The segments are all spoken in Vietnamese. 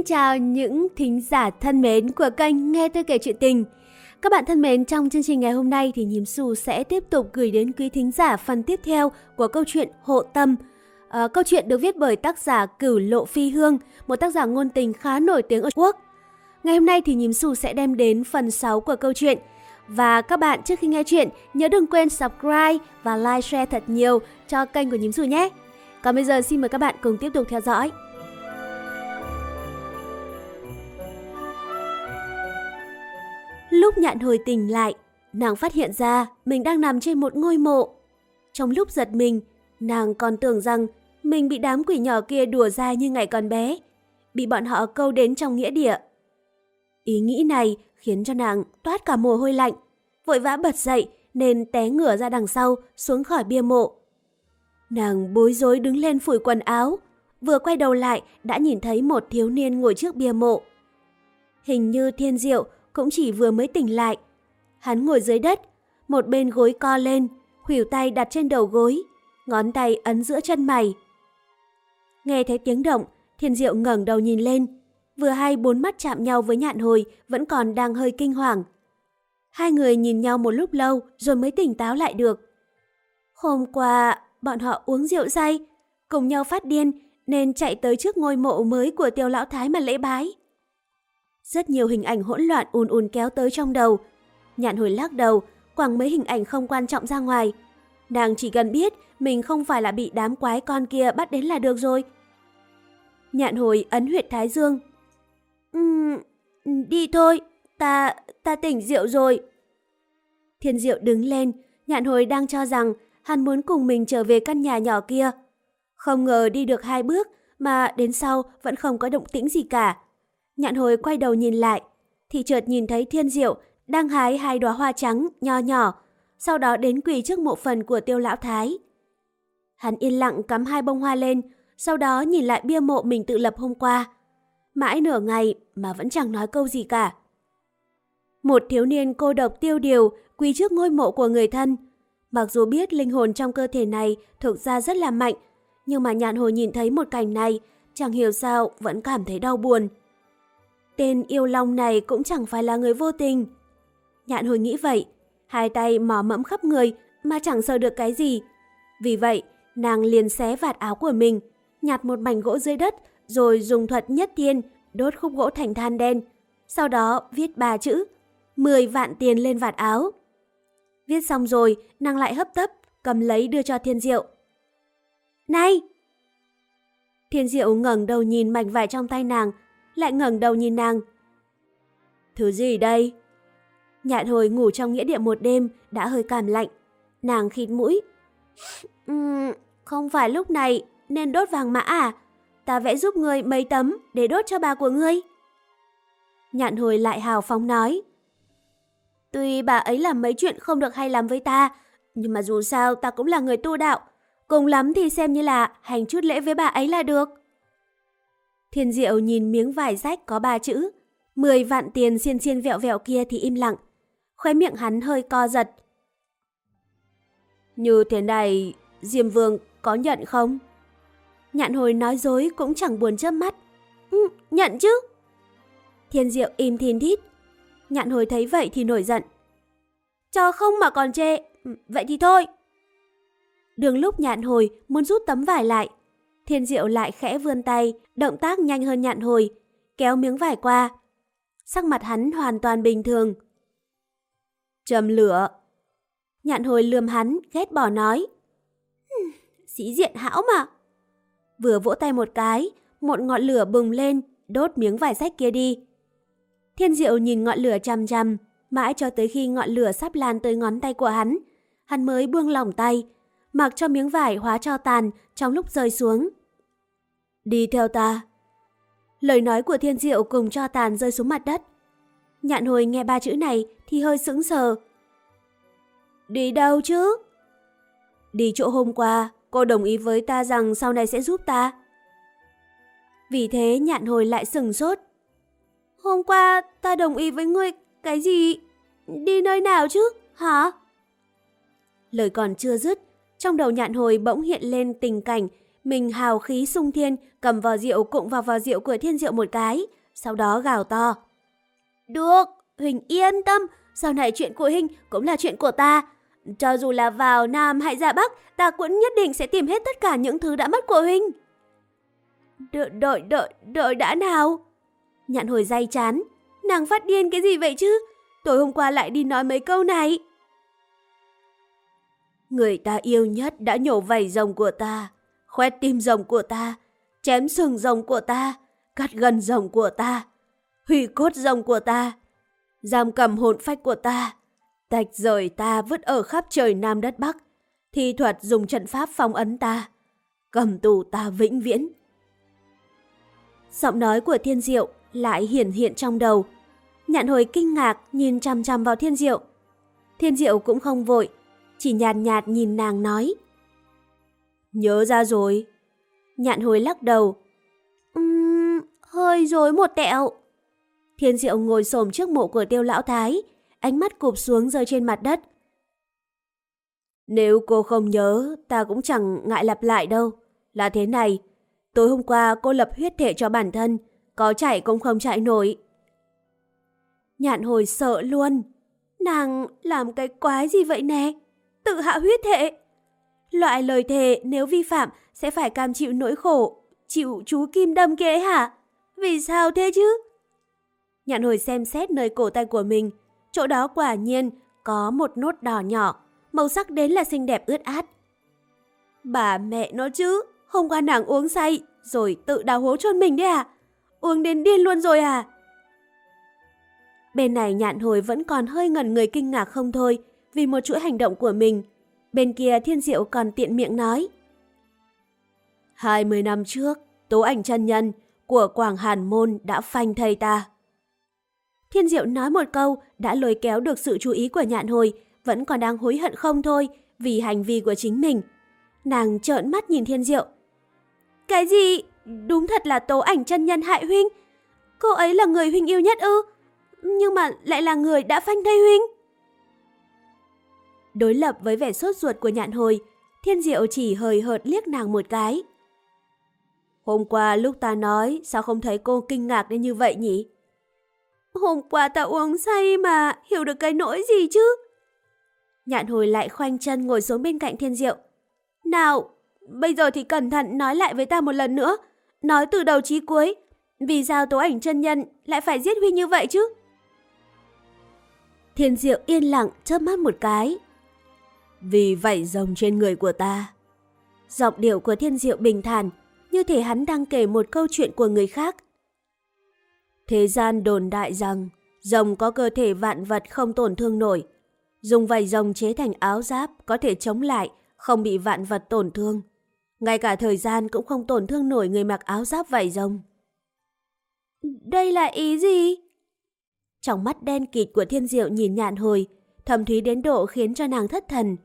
Xin chào những thính giả thân mến của kênh Nghe tôi kể chuyện tình. Các bạn thân mến, trong chương trình ngày hôm nay thì Nhím Xù sẽ tiếp tục gửi đến quý thính giả phần tiếp theo của câu chuyện Hộ Tâm. À, câu chuyện được viết bởi tác giả Cửu Lộ Phi Hương, một tác giả ngôn tình khá nổi tiếng ở Trung Quốc. Ngày hôm nay thì Nhím Xù sẽ đem đến phần 6 của câu chuyện. Và các bạn trước khi nghe chuyện, nhớ đừng quên subscribe và like share thật nhiều cho kênh của Nhím Xù nhé. Còn bây giờ xin mời các bạn cùng tiếp tục theo dõi. Lúc nhạn hồi tỉnh lại, nàng phát hiện ra mình đang nằm trên một ngôi mộ. Trong lúc giật mình, nàng còn tưởng rằng mình bị đám quỷ nhỏ kia đùa dai như ngày còn bé, bị bọn họ câu đến trong nghĩa địa. Ý nghĩ này khiến cho nàng toát cả mồ hôi lạnh, vội vã bật dậy nên té ngửa ra đằng sau xuống khỏi bia mộ. Nàng bối rối đứng lên phủi quần áo, vừa quay đầu lại đã nhìn thấy một thiếu niên ngồi trước bia mộ. Hình như thiên diệu cũng chỉ vừa mới tỉnh lại. Hắn ngồi dưới đất, một bên gối co lên, khuỷu tay đặt trên đầu gối, ngón tay ấn giữa chân mày. Nghe thấy tiếng động, thiên diệu ngẩng đầu nhìn lên, vừa hay bốn mắt chạm nhau với nhạn hồi vẫn còn đang hơi kinh hoàng. Hai người nhìn nhau một lúc lâu rồi mới tỉnh táo lại được. Hôm qua, bọn họ uống rượu say, cùng nhau phát điên nên chạy tới trước ngôi mộ mới của tiêu lão thái mà lễ bái. Rất nhiều hình ảnh hỗn loạn ùn ùn kéo tới trong đầu. Nhạn hồi lắc đầu, quẳng mấy hình ảnh không quan trọng ra ngoài. Nàng chỉ cần biết mình không phải là bị đám quái con kia bắt đến là được rồi. Nhạn hồi ấn huyệt thái dương. Ừm, đi thôi, ta, ta tỉnh rượu rồi. Thiên diệu đứng lên, nhạn hồi đang cho rằng hắn muốn cùng mình trở về căn nhà nhỏ kia. Không ngờ đi được hai bước mà đến sau vẫn không có động tĩnh gì cả. Nhạn hồi quay đầu nhìn lại, thì chợt nhìn thấy thiên diệu đang hái hai đóa hoa trắng nho nhỏ, sau đó đến quỳ trước mộ phần của tiêu lão thái. Hắn yên lặng cắm hai bông hoa lên, sau đó nhìn lại bia mộ mình tự lập hôm qua. Mãi nửa ngày mà vẫn chẳng nói câu gì cả. Một thiếu niên cô độc tiêu điều quỳ trước ngôi mộ của người thân. Mặc dù biết linh hồn trong cơ thể này thực ra rất là mạnh, nhưng mà nhạn hồi nhìn thấy một cảnh này, chẳng hiểu sao vẫn cảm thấy đau buồn. Tên yêu long này cũng chẳng phải là người vô tình. Nhạn hồi nghĩ vậy, hai tay mò mẫm khắp người mà chẳng sờ được cái gì. Vì vậy, nàng liền xé vạt áo của mình, nhặt một mảnh gỗ dưới đất rồi dùng thuật nhất thiên đốt khúc gỗ thành than đen. Sau đó viết ba chữ, 10 vạn tiền lên vạt áo. Viết xong rồi, nàng lại hấp tấp, cầm lấy đưa cho thiên diệu. Này! Thiên diệu ngẩng đầu nhìn mảnh vải trong tay nàng, lại ngẩng đầu nhìn nàng. Thứ gì đây? Nhạn hồi ngủ trong nghĩa địa một đêm đã hơi cảm lạnh. Nàng khịt mũi. Uhm, không phải lúc này nên đốt vàng mã à? Ta vẽ giúp ngươi mấy tấm để đốt cho bà của ngươi. Nhạn hồi lại hào phóng nói. Tuy bà ấy làm mấy chuyện không được hay làm với ta, nhưng mà dù sao ta cũng là người tu đạo. Cùng lắm thì xem như là hành chút lễ với bà ấy là được. Thiên Diệu nhìn miếng vải rách có ba chữ. Mười vạn tiền xiên xiên vẹo vẹo kia thì im lặng. Khóe miệng hắn hơi co giật. Như thế này, Diêm Vương có nhận không? Nhạn hồi nói dối cũng chẳng buồn chớp mắt. Ừ, nhận chứ. Thiên Diệu im thiên thít. Nhạn hồi thấy vậy thì nổi giận. Cho không mà còn chê, ừ, vậy thì thôi. Đường lúc nhạn hồi muốn rút tấm vải lại, Thiên Diệu lại khẽ vươn tay, động tác nhanh hơn nhạn hồi, kéo miếng vải qua. Sắc mặt hắn hoàn toàn bình thường. Châm lửa. Nhạn hồi lườm hắn, ghét bỏ nói. Sĩ diện hão mà. Vừa vỗ tay một cái, một ngọn lửa bùng lên, đốt miếng vải sách kia đi. Thiên Diệu nhìn ngọn lửa chằm chằm, mãi cho tới khi ngọn lửa sắp lan tới ngón tay của hắn. Hắn mới buông lỏng tay, mặc cho miếng vải hóa cho tàn trong lúc rơi xuống. Đi theo ta. Lời nói của thiên diệu cùng cho tàn rơi xuống mặt đất. Nhạn hồi nghe ba chữ này thì hơi sững sờ. Đi đâu chứ? Đi chỗ hôm qua, cô đồng ý với ta rằng sau này sẽ giúp ta. Vì thế nhạn hồi lại sừng sốt. Hôm qua ta đồng ý với ngươi cái gì? Đi nơi nào chứ? Hả? Lời còn chưa dứt, trong đầu nhạn hồi bỗng hiện lên tình cảnh mình hào khí sung thiên, cầm vò rượu cụng vào vò rượu của thiên diệu một cái, sau đó gào to. Được, Huỳnh yên tâm, sau này chuyện của Hình cũng là chuyện của ta. Cho dù là vào Nam hay ra Bắc, ta cũng nhất định sẽ tìm hết tất cả những thứ đã mất của Huỳnh. Đợi, đợi, đợi, đợi đã nào? Nhạn hồi day chán. Nàng phát điên cái gì vậy chứ? Tối hôm qua lại đi nói mấy câu này. Người ta yêu nhất đã nhổ vảy rồng của ta, khoét tim rồng của ta, chém sừng rồng của ta, cắt gần rồng của ta, hủy cốt rồng của ta, giam cầm hồn phách của ta, tạch rời ta vứt ở khắp trời Nam đất Bắc, thi thuật dùng trận pháp phong ấn ta, cầm tù ta vĩnh viễn. Giọng nói của Thiên Diệu lại hiển hiện trong đầu. Nhạn hồi kinh ngạc nhìn chăm chăm vào Thiên Diệu. Thiên Diệu cũng không vội, chỉ nhạt nhạt nhìn nàng nói. Nhớ ra rồi. Nhạn hồi lắc đầu. Um, hơi dối một tẹo. Thiên Diệu ngồi xổm trước mộ của tiêu lão thái, ánh mắt cụp xuống rơi trên mặt đất. Nếu cô không nhớ, ta cũng chẳng ngại lặp lại đâu. Là thế này, tối hôm qua cô lập huyết thể cho bản thân, có chạy cũng không chạy nổi. Nhạn hồi sợ luôn. Nàng làm cái quái gì vậy nè? Tự hạ huyết thể. Loại lời thề nếu vi phạm sẽ phải cam chịu nỗi khổ, chịu chú kim đâm kia ấy hả? Vì sao thế chứ? Nhạn hồi xem xét nơi cổ tay của mình, chỗ đó quả nhiên có một nốt đỏ nhỏ, màu sắc đến là xinh đẹp ướt át. Bà mẹ nó chứ, hôm qua nàng uống say rồi tự đào hố chôn mình đấy à? Uống đến điên luôn rồi à? Bên này nhạn hồi vẫn còn hơi ngần người kinh ngạc không thôi vì một chuỗi hành động của mình. Bên kia thiên diệu còn tiện miệng nói. 20 năm trước, tố ảnh chân nhân của Quảng Hàn Môn đã phanh thầy ta. Thiên diệu nói một câu đã lôi kéo được sự chú ý của nhạn hồi, vẫn còn đang hối hận không thôi vì hành vi của chính mình. Nàng trợn mắt nhìn thiên diệu. Cái gì? Đúng thật là tố ảnh chân nhân hại huynh. Cô ấy là người huynh yêu nhất ư? Nhưng mà lại là người đã phanh thây huynh. Đối lập với vẻ sốt ruột của nhạn hồi, thiên diệu chỉ hời hợt liếc nàng một cái. Hôm qua lúc ta nói, sao không thấy cô kinh ngạc đến như vậy nhỉ? Hôm qua ta uống say mà, hiểu được cái nỗi gì chứ? Nhạn hồi lại khoanh chân ngồi xuống bên cạnh thiên diệu. Nào, bây giờ thì cẩn thận nói lại với ta một lần nữa. Nói từ đầu chí cuối, vì sao tố ảnh chân nhân lại phải giết Huy như vậy chứ? Thiên diệu yên lặng chớp mắt một cái. Vì vậy rồng trên người của ta. Giọng điệu của thiên diệu bình thản, như thể hắn đang kể một câu chuyện của người khác. Thế gian đồn đại rằng rồng có cơ thể vạn vật không tổn thương nổi. Dùng vảy rồng chế thành áo giáp có thể chống lại, không bị vạn vật tổn thương. Ngay cả thời gian cũng không tổn thương nổi người mặc áo giáp vảy rồng. Đây là ý gì? Trong mắt đen kịt của thiên diệu nhìn nhạn hồi, thầm thúy đến độ khiến cho nàng thất thần.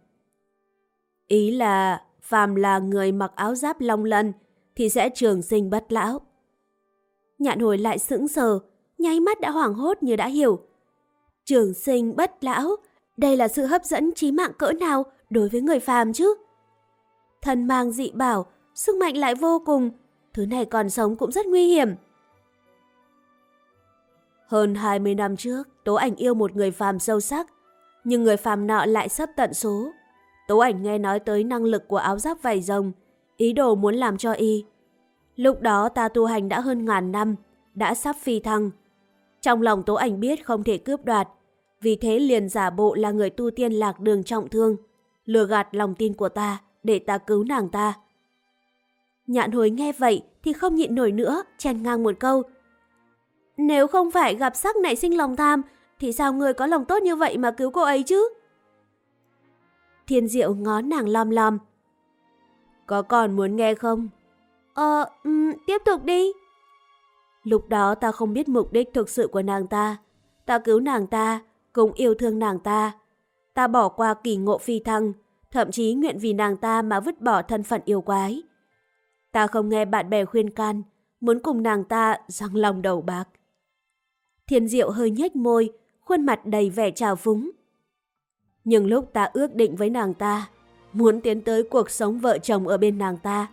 Ý là, phàm là người mặc áo giáp long lân, thì sẽ trường sinh bất lão. Nhạn hồi lại sững sờ, nháy mắt đã hoảng hốt như đã hiểu. Trường sinh bất lão, đây là sự hấp dẫn trí mạng cỡ nào đối với người phàm chứ? Thần mang dị bảo, sức mạnh lại vô cùng, thứ này còn sống cũng rất nguy hiểm. Hơn 20 năm trước, Tố Ảnh yêu một người phàm sâu sắc, nhưng người phàm nọ lại sắp tận số. Tố Ảnh nghe nói tới năng lực của áo giáp vảy rồng, ý đồ muốn làm cho y. Lúc đó ta tu hành đã hơn ngàn năm, đã sắp phi thăng. Trong lòng Tố Ảnh biết không thể cướp đoạt, vì thế liền giả bộ là người tu tiên lạc đường trọng thương, lừa gạt lòng tin của ta để ta cứu nàng ta. Nhạn hồi nghe vậy thì không nhịn nổi nữa, chèn ngang một câu. Nếu không phải gặp sắc nảy sinh lòng tham, thì sao người có lòng tốt như vậy mà cứu cô ấy chứ? Thiên diệu ngó nàng lom lom. Có còn muốn nghe không? Ờ, um, tiếp tục đi. Lúc đó ta không biết mục đích thực sự của nàng ta. Ta cứu nàng ta, cũng yêu thương nàng ta. Ta bỏ qua kỳ ngộ phi thăng, thậm chí nguyện vì nàng ta mà vứt bỏ thân phận yêu quái. Ta không nghe bạn bè khuyên can, muốn cùng nàng ta răng lòng đầu bạc. Thiên diệu hơi nhếch môi, khuôn mặt đầy vẻ trào phúng. Nhưng lúc ta ước định với nàng ta, muốn tiến tới cuộc sống vợ chồng ở bên nàng ta,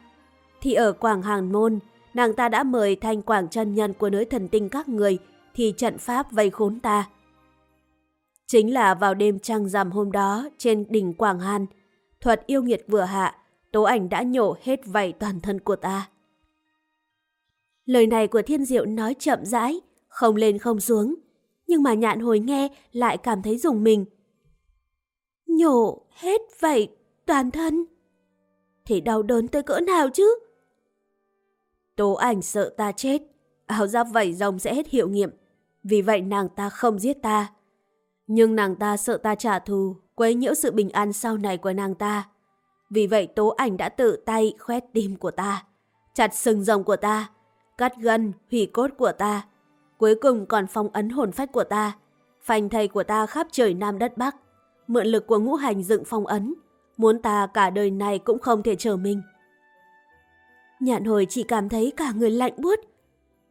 thì ở Quảng Hàn Môn, nàng ta đã mời thanh quảng chân nhân của nữ thần tinh các người thì trận pháp vây khốn ta. Chính là vào đêm trăng rằm hôm đó trên đỉnh Quảng Hàn, thuật yêu nghiệt vừa hạ, tố ảnh đã nhổ hết vảy toàn thân của ta. Lời này của thiên diệu nói chậm rãi, không lên không xuống, nhưng mà nhạn hồi nghe lại cảm thấy dùng mình. Nhổ hết vậy toàn thân? Thì đau đớn tới cỡ nào chứ? Tố ảnh sợ ta chết, áo giáp vảy rồng sẽ hết hiệu nghiệm, vì vậy nàng ta không giết ta. Nhưng nàng ta sợ ta trả thù, quấy nhiễu sự bình an sau này của nàng ta. Vì vậy tố ảnh đã tự tay khoét tim của ta, chặt sừng rồng của ta, cắt gân, hủy cốt của ta. Cuối cùng còn phong ấn hồn phách của ta, phanh thầy của ta khắp trời Nam đất Bắc. Mượn lực của ngũ hành dựng phong ấn, muốn ta cả đời này cũng không thể trở mình. Nhạn hồi chỉ cảm thấy cả người lạnh buốt.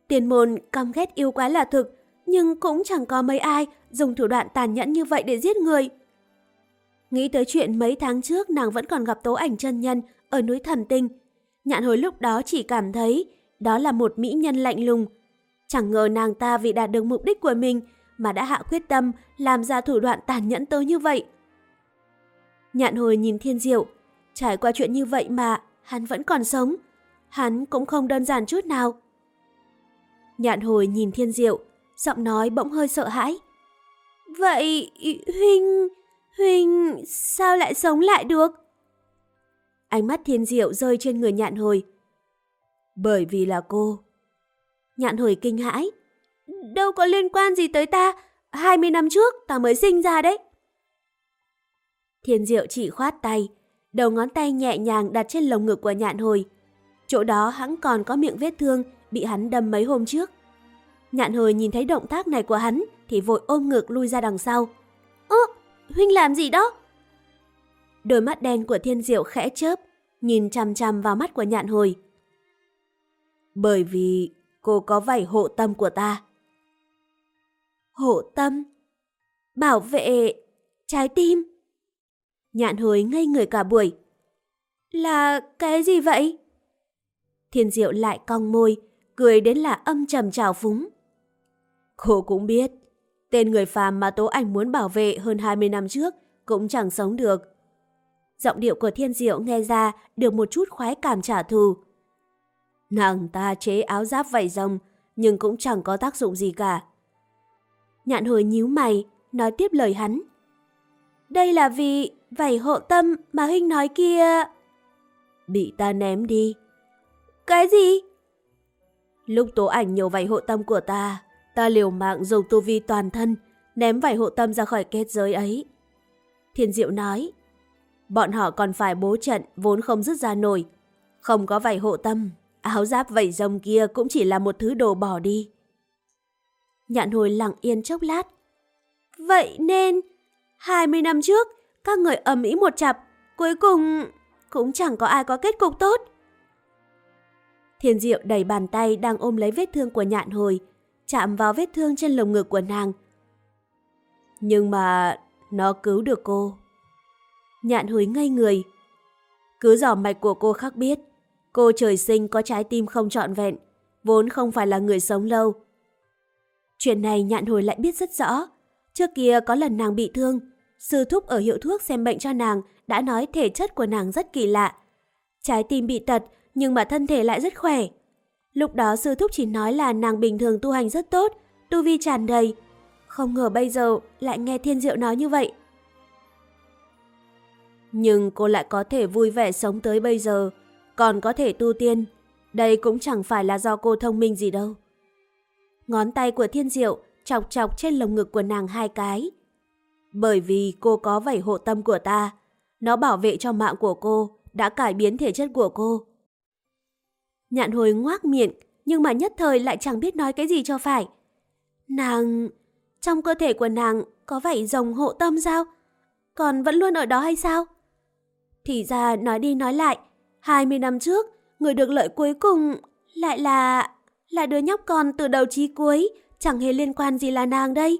Tiền môn căm ghét yêu quái là thực, nhưng cũng chẳng có mấy ai dùng thủ đoạn tàn nhẫn như vậy để giết người. Nghĩ tới chuyện mấy tháng trước nàng vẫn còn gặp tố ảnh chân nhân ở núi thần tinh. Nhạn hồi lúc đó chỉ cảm thấy đó là một mỹ nhân lạnh lùng. Chẳng ngờ nàng ta vì đạt được mục đích của mình mà đã hạ quyết tâm làm ra thủ đoạn tàn nhẫn tới như vậy. Nhạn hồi nhìn thiên diệu, trải qua chuyện như vậy mà hắn vẫn còn sống. Hắn cũng không đơn giản chút nào. Nhạn hồi nhìn thiên diệu, giọng nói bỗng hơi sợ hãi. Vậy Huynh... Huynh sao lại sống lại được? Ánh mắt thiên diệu rơi trên người nhạn hồi. Bởi vì là cô. Nhạn hồi kinh hãi. Đâu có liên quan gì tới ta. 20 năm trước ta mới sinh ra đấy. Thiên diệu chỉ khoát tay, đầu ngón tay nhẹ nhàng đặt trên lồng ngực của nhạn hồi. Chỗ đó hắn còn có miệng vết thương bị hắn đâm mấy hôm trước. Nhạn hồi nhìn thấy động tác này của hắn thì vội ôm ngực lui ra đằng sau. Ơ, Huynh làm gì đó? Đôi mắt đen của thiên diệu khẽ chớp, nhìn chằm chằm vào mắt của nhạn hồi. Bởi vì cô có vảy hộ tâm của ta. Hộ tâm? Bảo vệ trái tim? Nhạn hồi ngây người cả buổi. Là cái gì vậy? Thiên diệu lại cong môi, cười đến là âm trầm trào phúng. Cô cũng biết, tên người phàm mà Tố Ảnh muốn bảo vệ hơn 20 năm trước cũng chẳng sống được. Giọng điệu của Thiên Diệu nghe ra được một chút khoái cảm trả thù. Nàng ta chế áo giáp vảy rồng nhưng cũng chẳng có tác dụng gì cả. Nhạn hồi nhíu mày, nói tiếp lời hắn. Đây là vì vảy hộ tâm mà Huynh nói kia... Bị ta ném đi. Cái gì? Lúc tố ảnh nhổ vảy hộ tâm của ta, ta liều mạng dùng tu vi toàn thân, ném vảy hộ tâm ra khỏi kết giới ấy. Thiên Diệu nói, bọn họ còn phải bố trận vốn không dứt ra nổi. Không có vảy hộ tâm, áo giáp vảy rồng kia cũng chỉ là một thứ đồ bỏ đi. Nhạn hồi lặng yên chốc lát. Vậy nên, 20 năm trước, các người ầm ĩ một chặp, cuối cùng cũng chẳng có ai có kết cục tốt. Thiên Diệu đẩy bàn tay đang ôm lấy vết thương của nhạn hồi, chạm vào vết thương trên lồng ngực của nàng. Nhưng mà nó cứu được cô. Nhạn hồi ngây người. Cứ dò mạch của cô khác biết, cô trời sinh có trái tim không trọn vẹn, vốn không phải là người sống lâu. Chuyện này nhạn hồi lại biết rất rõ. Trước kia có lần nàng bị thương, sư thúc ở hiệu thuốc xem bệnh cho nàng đã nói thể chất của nàng rất kỳ lạ. Trái tim bị tật nhưng mà thân thể lại rất khỏe. Lúc đó sư thúc chỉ nói là nàng bình thường tu hành rất tốt, tu vi tràn đầy. Không ngờ bây giờ lại nghe thiên diệu nói như vậy. Nhưng cô lại có thể vui vẻ sống tới bây giờ, còn có thể tu tiên. Đây cũng chẳng phải là do cô thông minh gì đâu. Ngón tay của thiên diệu chọc chọc trên lồng ngực của nàng hai cái. Bởi vì cô có vảy hộ tâm của ta, nó bảo vệ cho mạng của cô, đã cải biến thể chất của cô. Nhạn hồi ngoác miệng, nhưng mà nhất thời lại chẳng biết nói cái gì cho phải. Nàng... Trong cơ thể của nàng có vảy rồng hộ tâm sao? Còn vẫn luôn ở đó hay sao? Thì ra nói đi nói lại, 20 năm trước, người được lợi cuối cùng lại là là đứa nhóc con từ đầu chí cuối, chẳng hề liên quan gì là nàng đây.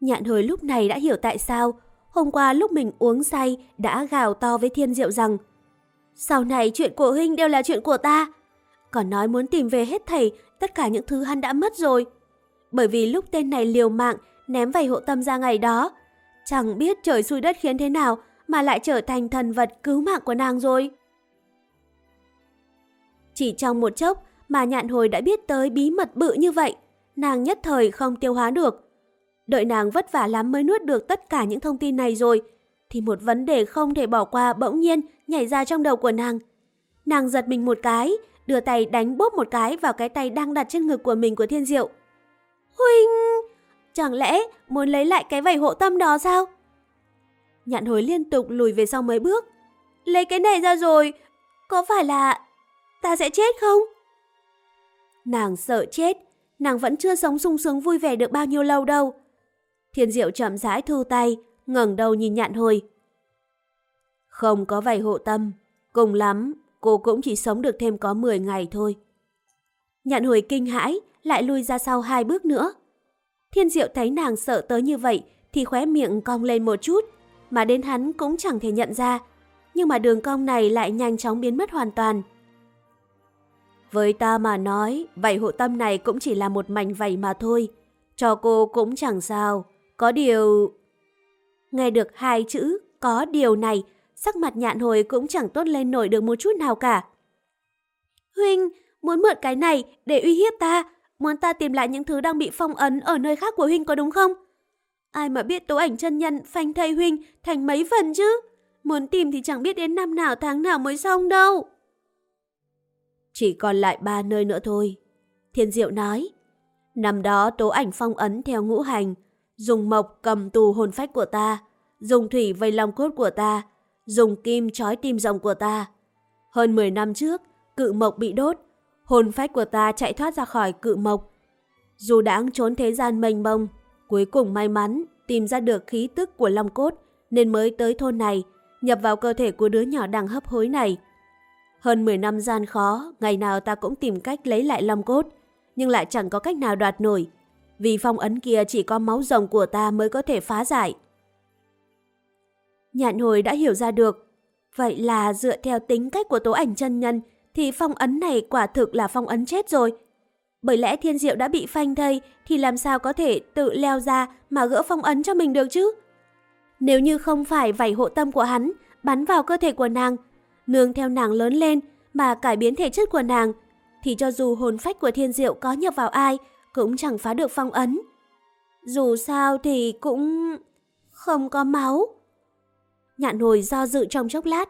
Nhạn hồi lúc này đã hiểu tại sao hôm qua lúc mình uống say đã gào to với thiên diệu rằng Sau này chuyện của huynh đều là chuyện của ta. Còn nói muốn tìm về hết thầy tất cả những thứ hắn đã mất rồi. Bởi vì lúc tên này liều mạng ném vầy hộ tâm ra ngày đó, chẳng biết trời xui đất khiến thế nào mà lại trở thành thần vật cứu mạng của nàng rồi. Chỉ trong một chốc mà nhạn hồi đã biết tới bí mật bự như vậy, nàng nhất thời không tiêu hóa được. Đợi nàng vất vả lắm mới nuốt được tất cả những thông tin này rồi, thì một vấn đề không thể bỏ qua bỗng nhiên nhảy ra trong đầu của nàng. Nàng giật mình một cái, đưa tay đánh bóp một cái vào cái tay đang đặt trên ngực của mình của Thiên Diệu. Huynh! Chẳng lẽ muốn lấy lại cái vảy hộ tâm đó sao? Nhạn hồi liên tục lùi về sau mấy bước. Lấy cái này ra rồi, có phải là ta sẽ chết không? Nàng sợ chết, nàng vẫn chưa sống sung sướng vui vẻ được bao nhiêu lâu đâu. Thiên Diệu chậm rãi thu tay, ngẩng đầu nhìn nhạn hồi. Không có vầy hộ tâm, cùng lắm cô cũng chỉ sống được thêm có 10 ngày thôi. Nhạn hồi kinh hãi, lại lui ra sau hai bước nữa. Thiên Diệu thấy nàng sợ tới như vậy thì khóe miệng cong lên một chút, mà đến hắn cũng chẳng thể nhận ra. Nhưng mà đường cong này lại nhanh chóng biến mất hoàn toàn. Với ta mà nói, vảy hộ tâm này cũng chỉ là một mảnh vảy mà thôi. Cho cô cũng chẳng sao. Có điều... Nghe được hai chữ có điều này, sắc mặt nhạn hồi cũng chẳng tốt lên nổi được một chút nào cả. Huynh, muốn mượn cái này để uy hiếp ta, muốn ta tìm lại những thứ đang bị phong ấn ở nơi khác của Huynh có đúng không? Ai mà biết tố ảnh chân nhân phanh thay Huynh thành mấy phần chứ? Muốn tìm thì chẳng biết đến năm nào tháng nào mới xong đâu. Chỉ còn lại ba nơi nữa thôi. Thiên Diệu nói. Năm đó tố ảnh phong ấn theo ngũ hành, dùng mộc cầm tù hồn phách của ta, dùng thủy vây lòng cốt của ta, dùng kim trói tim rồng của ta. Hơn 10 năm trước, cự mộc bị đốt, hồn phách của ta chạy thoát ra khỏi cự mộc. Dù đã trốn thế gian mênh mông, cuối cùng may mắn tìm ra được khí tức của long cốt nên mới tới thôn này, nhập vào cơ thể của đứa nhỏ đang hấp hối này. Hơn 10 năm gian khó, ngày nào ta cũng tìm cách lấy lại long cốt, nhưng lại chẳng có cách nào đoạt nổi. Vì phong ấn kia chỉ có máu rồng của ta mới có thể phá giải. Nhạn hồi đã hiểu ra được. Vậy là dựa theo tính cách của tố ảnh chân nhân thì phong ấn này quả thực là phong ấn chết rồi. Bởi lẽ thiên diệu đã bị phanh thây thì làm sao có thể tự leo ra mà gỡ phong ấn cho mình được chứ? Nếu như không phải vảy hộ tâm của hắn bắn vào cơ thể của nàng, nương theo nàng lớn lên mà cải biến thể chất của nàng, thì cho dù hồn phách của thiên diệu có nhập vào ai cũng chẳng phá được phong ấn. Dù sao thì cũng không có máu. Nhạn hồi do dự trong chốc lát.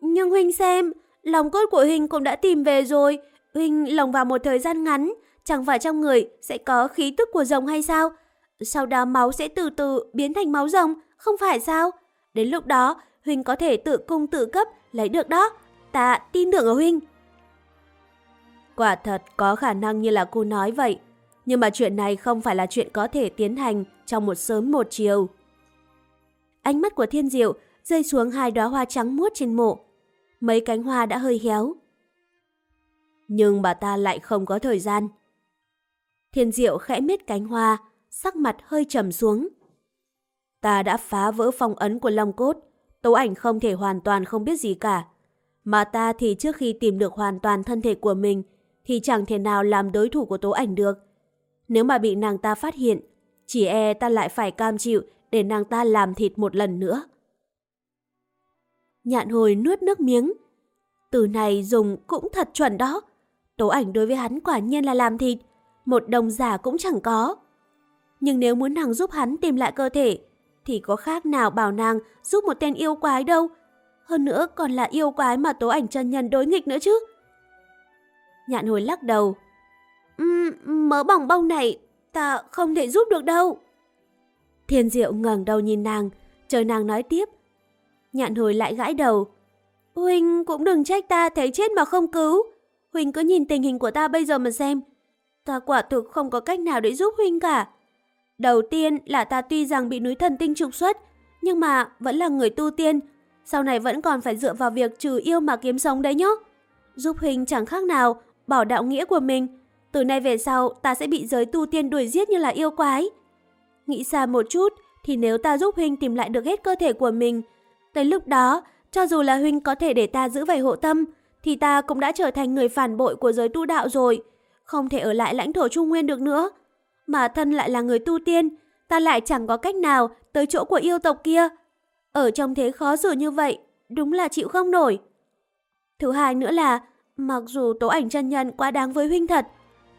Nhưng Huynh xem, lòng cốt của Huynh cũng đã tìm về rồi. Huynh lồng vào một thời gian ngắn, chẳng phải trong người sẽ có khí tức của rồng hay sao? Sau đó máu sẽ từ từ biến thành máu rồng, không phải sao? Đến lúc đó, Huynh có thể tự cung tự cấp, lấy được đó. Ta tin tưởng ở Huynh. Quả thật có khả năng như là cô nói vậy. Nhưng mà chuyện này không phải là chuyện có thể tiến hành trong một sớm một chiều. Ánh mắt của thiên diệu rơi xuống hai đóa hoa trắng muốt trên mộ. Mấy cánh hoa đã hơi héo. Nhưng bà ta lại không có thời gian. Thiên diệu khẽ miết cánh hoa, sắc mặt hơi trầm xuống. Ta đã phá vỡ phong ấn của Long Cốt, tấu ảnh không thể hoàn toàn không biết gì cả. Mà ta thì trước khi tìm được hoàn toàn thân thể của mình thì chẳng thể nào làm đối thủ của tố ảnh được. Nếu mà bị nàng ta phát hiện, chỉ e ta lại phải cam chịu để nàng ta làm thịt một lần nữa. Nhạn hồi nuốt nước miếng. Từ này dùng cũng thật chuẩn đó. Tố ảnh đối với hắn quả nhiên là làm thịt, một đồng giả cũng chẳng có. Nhưng nếu muốn nàng giúp hắn tìm lại cơ thể, thì có khác nào bảo nàng giúp một tên yêu quái đâu. Hơn nữa còn là yêu quái mà tố ảnh chân nhân đối nghịch nữa chứ. Nhạn hồi lắc đầu. Um, mớ bỏng bông này ta không thể giúp được đâu. Thiên diệu ngẩng đầu nhìn nàng, chờ nàng nói tiếp. Nhạn hồi lại gãi đầu. Huynh cũng đừng trách ta thấy chết mà không cứu. Huynh cứ nhìn tình hình của ta bây giờ mà xem. Ta quả thực không có cách nào để giúp Huynh cả. Đầu tiên là ta tuy rằng bị núi thần tinh trục xuất, nhưng mà vẫn là người tu tiên. Sau này vẫn còn phải dựa vào việc trừ yêu mà kiếm sống đấy nhá. Giúp Huynh chẳng khác nào bỏ đạo nghĩa của mình. Từ nay về sau ta sẽ bị giới tu tiên đuổi giết như là yêu quái. Nghĩ xa một chút thì nếu ta giúp Huynh tìm lại được hết cơ thể của mình, tới lúc đó cho dù là huynh có thể để ta giữ vầy hộ tâm, thì ta cũng đã trở thành người phản bội của giới tu đạo rồi, không thể ở lại lãnh thổ Trung Nguyên được nữa. Mà thân lại là người tu tiên, ta lại chẳng có cách nào tới chỗ của yêu tộc kia. Ở trong thế khó xử như vậy, đúng là chịu không nổi. Thứ hai nữa là, mặc dù tố ảnh chân nhân quá đáng với huynh thật,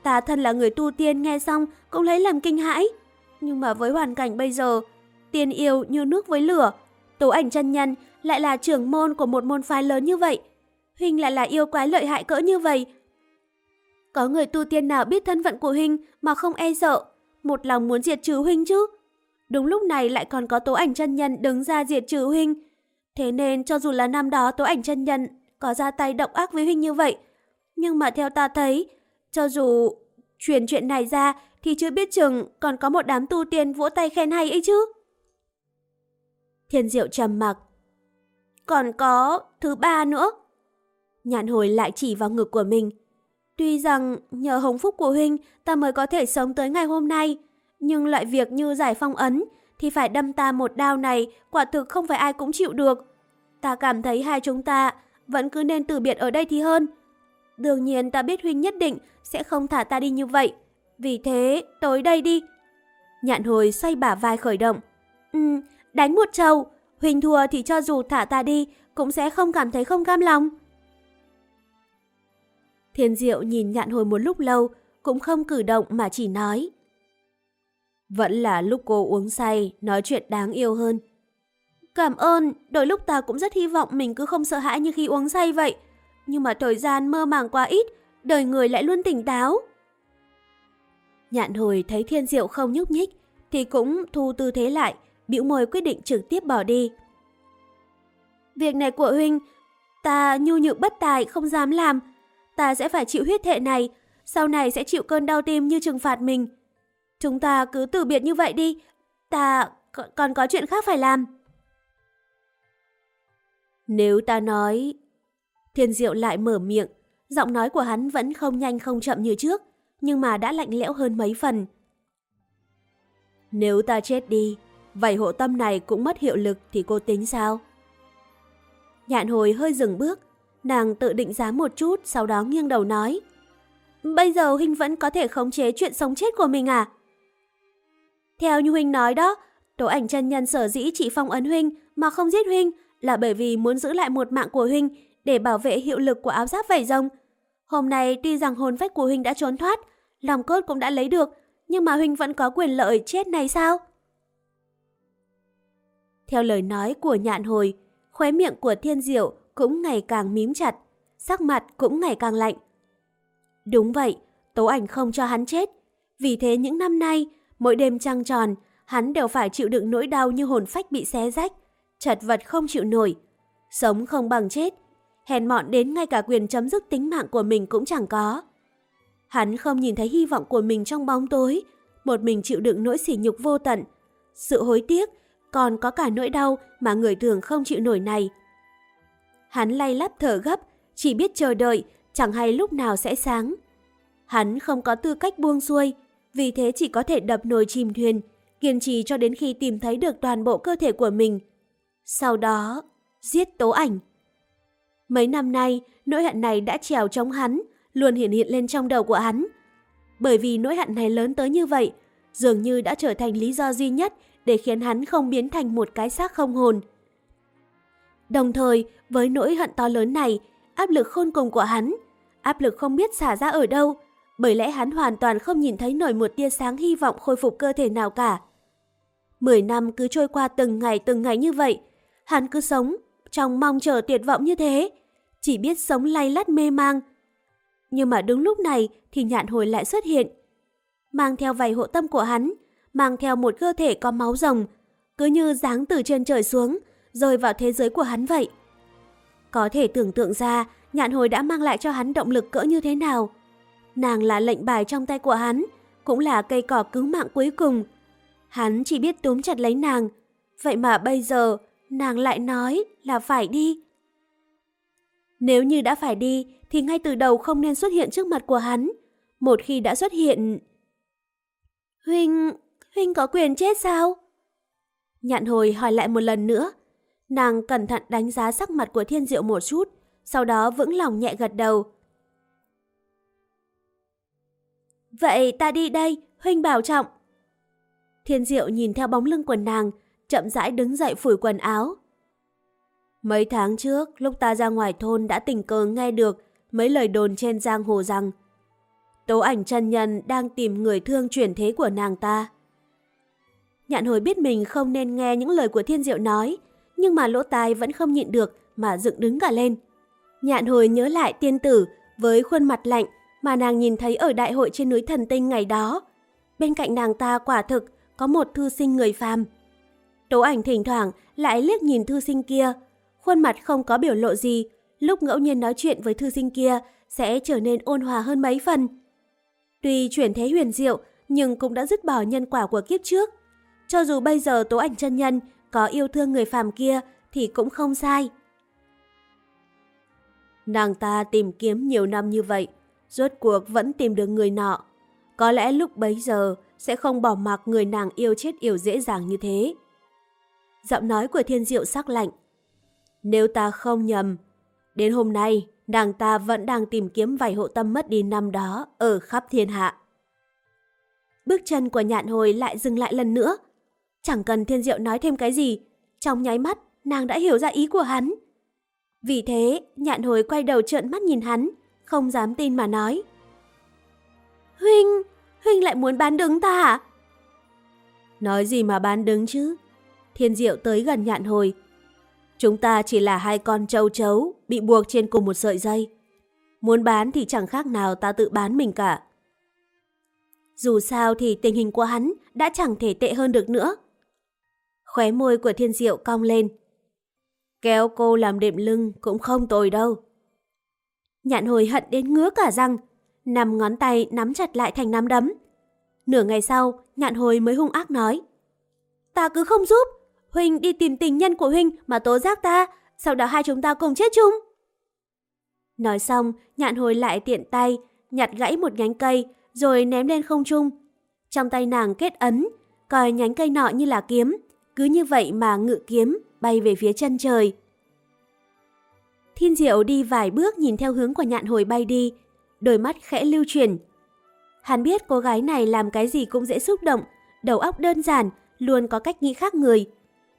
ta thân là người tu tiên nghe xong cũng lấy làm kinh hãi. Nhưng mà với hoàn cảnh bây giờ, tiên yêu như nước với lửa, tố ảnh chân nhân lại là trưởng môn của một môn phái lớn như vậy. Huynh lại là yêu quái lợi hại cỡ như vậy. Có người tu tiên nào biết thân phận của Huynh mà không e sợ, một lòng muốn diệt trừ Huynh chứ? Đúng lúc này lại còn có tố ảnh chân nhân đứng ra diệt trừ Huynh. Thế nên cho dù là năm đó tố ảnh chân nhân có ra tay độc ác với Huynh như vậy, nhưng mà theo ta thấy, cho dù truyền chuyện này ra thì chưa biết chừng còn có một đám tu tiên vỗ tay khen hay ấy chứ. Thiên diệu trầm mặc. Còn có thứ ba nữa. Nhạn hồi lại chỉ vào ngực của mình. Tuy rằng nhờ hồng phúc của huynh ta mới có thể sống tới ngày hôm nay, nhưng loại việc như giải phong ấn thì phải đâm ta một đao này quả thực không phải ai cũng chịu được. Ta cảm thấy hai chúng ta vẫn cứ nên từ biệt ở đây thì hơn. Đương nhiên ta biết huynh nhất định sẽ không thả ta đi như vậy. Vì thế, tới đây đi. Nhạn hồi xoay bả vai khởi động. Ừ, đánh một trầu. Huynh thua thì cho dù thả ta đi, cũng sẽ không cảm thấy không cam lòng. Thiên diệu nhìn nhạn hồi một lúc lâu, cũng không cử động mà chỉ nói. Vẫn là lúc cô uống say, nói chuyện đáng yêu hơn. Cảm ơn, đôi lúc ta cũng rất hy vọng mình cứ không sợ hãi như khi uống say vậy. Nhưng mà thời gian mơ màng quá ít, đời người lại luôn tỉnh táo. Nhạn hồi thấy thiên diệu không nhúc nhích, thì cũng thu tư thế lại, bĩu môi quyết định trực tiếp bỏ đi. Việc này của Huynh, ta nhu nhược bất tài không dám làm. Ta sẽ phải chịu huyết thệ này, sau này sẽ chịu cơn đau tim như trừng phạt mình. Chúng ta cứ từ biệt như vậy đi, ta còn có chuyện khác phải làm. Nếu ta nói... Thiên Diệu lại mở miệng, giọng nói của hắn vẫn không nhanh không chậm như trước, nhưng mà đã lạnh lẽo hơn mấy phần. Nếu ta chết đi, vậy hộ tâm này cũng mất hiệu lực thì cô tính sao? Nhạn hồi hơi dừng bước, nàng tự định giá một chút, sau đó nghiêng đầu nói. Bây giờ Huynh vẫn có thể khống chế chuyện sống chết của mình à? Theo như Huynh nói đó, tổ ảnh chân nhân sở dĩ chỉ phong ấn Huynh mà không giết Huynh là bởi vì muốn giữ lại một mạng của Huynh để bảo vệ hiệu lực của áo giáp vảy rồng. Hôm nay tuy rằng hồn phách của Huynh đã trốn thoát, lòng cốt cũng đã lấy được, nhưng mà Huynh vẫn có quyền lợi chết này sao? Theo lời nói của nhạn hồi, khóe miệng của thiên diệu cũng ngày càng mím chặt, sắc mặt cũng ngày càng lạnh. Đúng vậy, tố ảnh không cho hắn chết. Vì thế những năm nay, mỗi đêm trăng tròn, hắn đều phải chịu đựng nỗi đau như hồn phách bị xé rách, chật vật không chịu nổi. Sống không bằng chết, hèn mọn đến ngay cả quyền chấm dứt tính mạng của mình cũng chẳng có. Hắn không nhìn thấy hy vọng của mình trong bóng tối, một mình chịu đựng nỗi sỉ nhục vô tận. Sự hối tiếc, còn có cả nỗi đau mà người thường không chịu nổi này. Hắn lay lắp thở gấp, chỉ biết chờ đợi, chẳng hay lúc nào sẽ sáng. Hắn không có tư cách buông xuôi, vì thế chỉ có thể đập nồi chìm thuyền, kiên trì cho đến khi tìm thấy được toàn bộ cơ thể của mình. Sau đó, giết tố ảnh. Mấy năm nay, nỗi hận này đã trèo trong hắn, luôn hiện hiện lên trong đầu của hắn. Bởi vì nỗi hận này lớn tới như vậy, dường như đã trở thành lý do duy nhất để khiến hắn không biến thành một cái xác không hồn. Đồng thời, với nỗi hận to lớn này, áp lực khôn cùng của hắn, áp lực không biết xả ra ở đâu, bởi lẽ hắn hoàn toàn không nhìn thấy nổi một tia sáng hy vọng khôi phục cơ thể nào cả. Mười năm cứ trôi qua từng ngày từng ngày như vậy, hắn cứ sống trong mong chờ tuyệt vọng như thế, chỉ biết sống lay lắt mê mang. Nhưng mà đúng lúc này thì nhạn hồi lại xuất hiện. Mang theo vầy hộ tâm của hắn, mang theo một cơ thể có máu rồng, cứ như dáng từ trên trời xuống, rơi vào thế giới của hắn vậy. Có thể tưởng tượng ra nhạn hồi đã mang lại cho hắn động lực cỡ như thế nào. Nàng là lệnh bài trong tay của hắn, cũng là cây cỏ cứu mạng cuối cùng. Hắn chỉ biết túm chặt lấy nàng, vậy mà bây giờ nàng lại nói là phải đi. Nếu như đã phải đi, thì ngay từ đầu không nên xuất hiện trước mặt của hắn. Một khi đã xuất hiện... Huynh... Huynh có quyền chết sao? Nhạn hồi hỏi lại một lần nữa. Nàng cẩn thận đánh giá sắc mặt của thiên diệu một chút, sau đó vững lòng nhẹ gật đầu. Vậy ta đi đây, huynh bảo trọng. Thiên diệu nhìn theo bóng lưng của nàng, chậm rãi đứng dậy phủi quần áo. Mấy tháng trước, lúc ta ra ngoài thôn đã tình cờ nghe được mấy lời đồn trên giang hồ rằng Tố ảnh chân nhân đang tìm người thương chuyển thế của nàng ta. Nhạn hồi biết mình không nên nghe những lời của thiên diệu nói, nhưng mà lỗ tai vẫn không nhịn được mà dựng đứng cả lên. Nhạn hồi nhớ lại tiên tử với khuôn mặt lạnh mà nàng nhìn thấy ở đại hội trên núi thần tinh ngày đó. Bên cạnh nàng ta quả thực có một thư sinh người phàm. Tố ảnh thỉnh thoảng lại liếc nhìn thư sinh kia, khuôn mặt không có biểu lộ gì, lúc ngẫu nhiên nói chuyện với thư sinh kia sẽ trở nên ôn hòa hơn mấy phần. Tuy chuyển thế huyền diệu, nhưng cũng đã dứt bỏ nhân quả của kiếp trước. Cho dù bây giờ tố ảnh chân nhân có yêu thương người phàm kia thì cũng không sai. Nàng ta tìm kiếm nhiều năm như vậy, rốt cuộc vẫn tìm được người nọ. Có lẽ lúc bấy giờ sẽ không bỏ mặc người nàng yêu chết yêu dễ dàng như thế. Giọng nói của thiên diệu sắc lạnh. Nếu ta không nhầm, đến hôm nay nàng ta vẫn đang tìm kiếm vài hộ tâm mất đi năm đó ở khắp thiên hạ. Bước chân của nhạn hồi lại dừng lại lần nữa. Chẳng cần thiên diệu nói thêm cái gì, trong nháy mắt nàng đã hiểu ra ý của hắn. Vì thế, nhạn hồi quay đầu trợn mắt nhìn hắn, không dám tin mà nói. Huynh, Huynh lại muốn bán đứng ta hả? Nói gì mà bán đứng chứ? Thiên diệu tới gần nhạn hồi. Chúng ta chỉ là hai con trâu chấu bị buộc trên cùng một sợi dây. Muốn bán thì chẳng khác nào ta tự bán mình cả. Dù sao thì tình hình của hắn đã chẳng thể tệ hơn được nữa. Khóe môi của thiên diệu cong lên. Kéo cô làm đệm lưng cũng không tồi đâu. Nhạn hồi hận đến ngứa cả răng, nằm ngón tay nắm chặt lại thành nắm đấm. Nửa ngày sau, nhạn hồi mới hung ác nói. Ta cứ không giúp, Huynh đi tìm tình nhân của Huynh mà tố giác ta, sau đó hai chúng ta cùng chết chung. Nói xong, nhạn hồi lại tiện tay, nhặt gãy một nhánh cây, rồi ném lên không trung. Trong tay nàng kết ấn, coi nhánh cây nọ như là kiếm, cứ như vậy mà ngự kiếm, bay về phía chân trời. Thiên diệu đi vài bước nhìn theo hướng của nhạn hồi bay đi, đôi mắt khẽ lưu chuyển. Hắn biết cô gái này làm cái gì cũng dễ xúc động, đầu óc đơn giản, luôn có cách nghĩ khác người.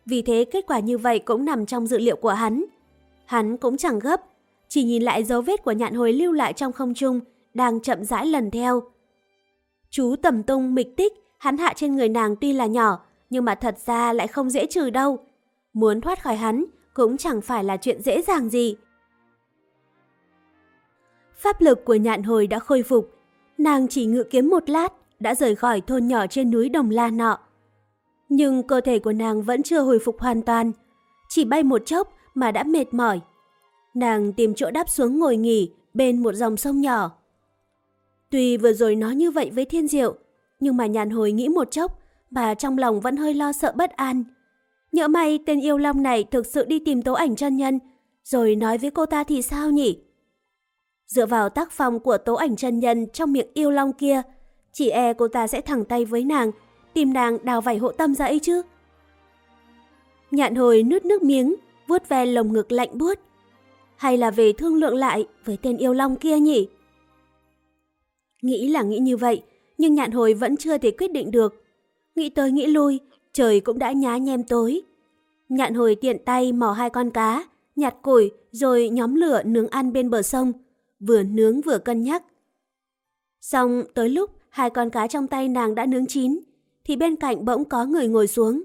Vì thế kết quả như vậy cũng nằm trong dự liệu của hắn. Hắn cũng chẳng gấp, chỉ nhìn lại dấu vết của nhạn hồi lưu lại trong không trung, đang chậm rãi lần theo. Chú tầm tung mịch tích, hắn hạ trên người nàng tuy là nhỏ, nhưng mà thật ra lại không dễ trừ đâu. Muốn thoát khỏi hắn cũng chẳng phải là chuyện dễ dàng gì. Pháp lực của nhạn hồi đã khôi phục. Nàng chỉ ngự kiếm một lát, đã rời khỏi thôn nhỏ trên núi Đồng La nọ. Nhưng cơ thể của nàng vẫn chưa hồi phục hoàn toàn. Chỉ bay một chốc mà đã mệt mỏi. Nàng tìm chỗ đáp xuống ngồi nghỉ bên một dòng sông nhỏ. Tuy vừa rồi nói như vậy với thiên diệu, nhưng mà nhàn hồi nghĩ một chốc bà trong lòng vẫn hơi lo sợ bất an. Nhỡ may tên yêu long này thực sự đi tìm tố ảnh chân nhân, rồi nói với cô ta thì sao nhỉ? Dựa vào tác phong của tố ảnh chân nhân trong miệng yêu long kia, chỉ e cô ta sẽ thẳng tay với nàng, tìm nàng đào vảy hộ tâm ra ấy chứ. Nhạn hồi nuốt nước miếng, vuốt ve lồng ngực lạnh buốt. Hay là về thương lượng lại với tên yêu long kia nhỉ? Nghĩ là nghĩ như vậy, nhưng nhạn hồi vẫn chưa thể quyết định được. Nghĩ tới nghĩ lui, trời cũng đã nhá nhem tối. Nhạn hồi tiện tay mò hai con cá, nhặt củi rồi nhóm lửa nướng ăn bên bờ sông vừa nướng vừa cân nhắc. Xong tới lúc hai con cá trong tay nàng đã nướng chín, thì bên cạnh bỗng có người ngồi xuống.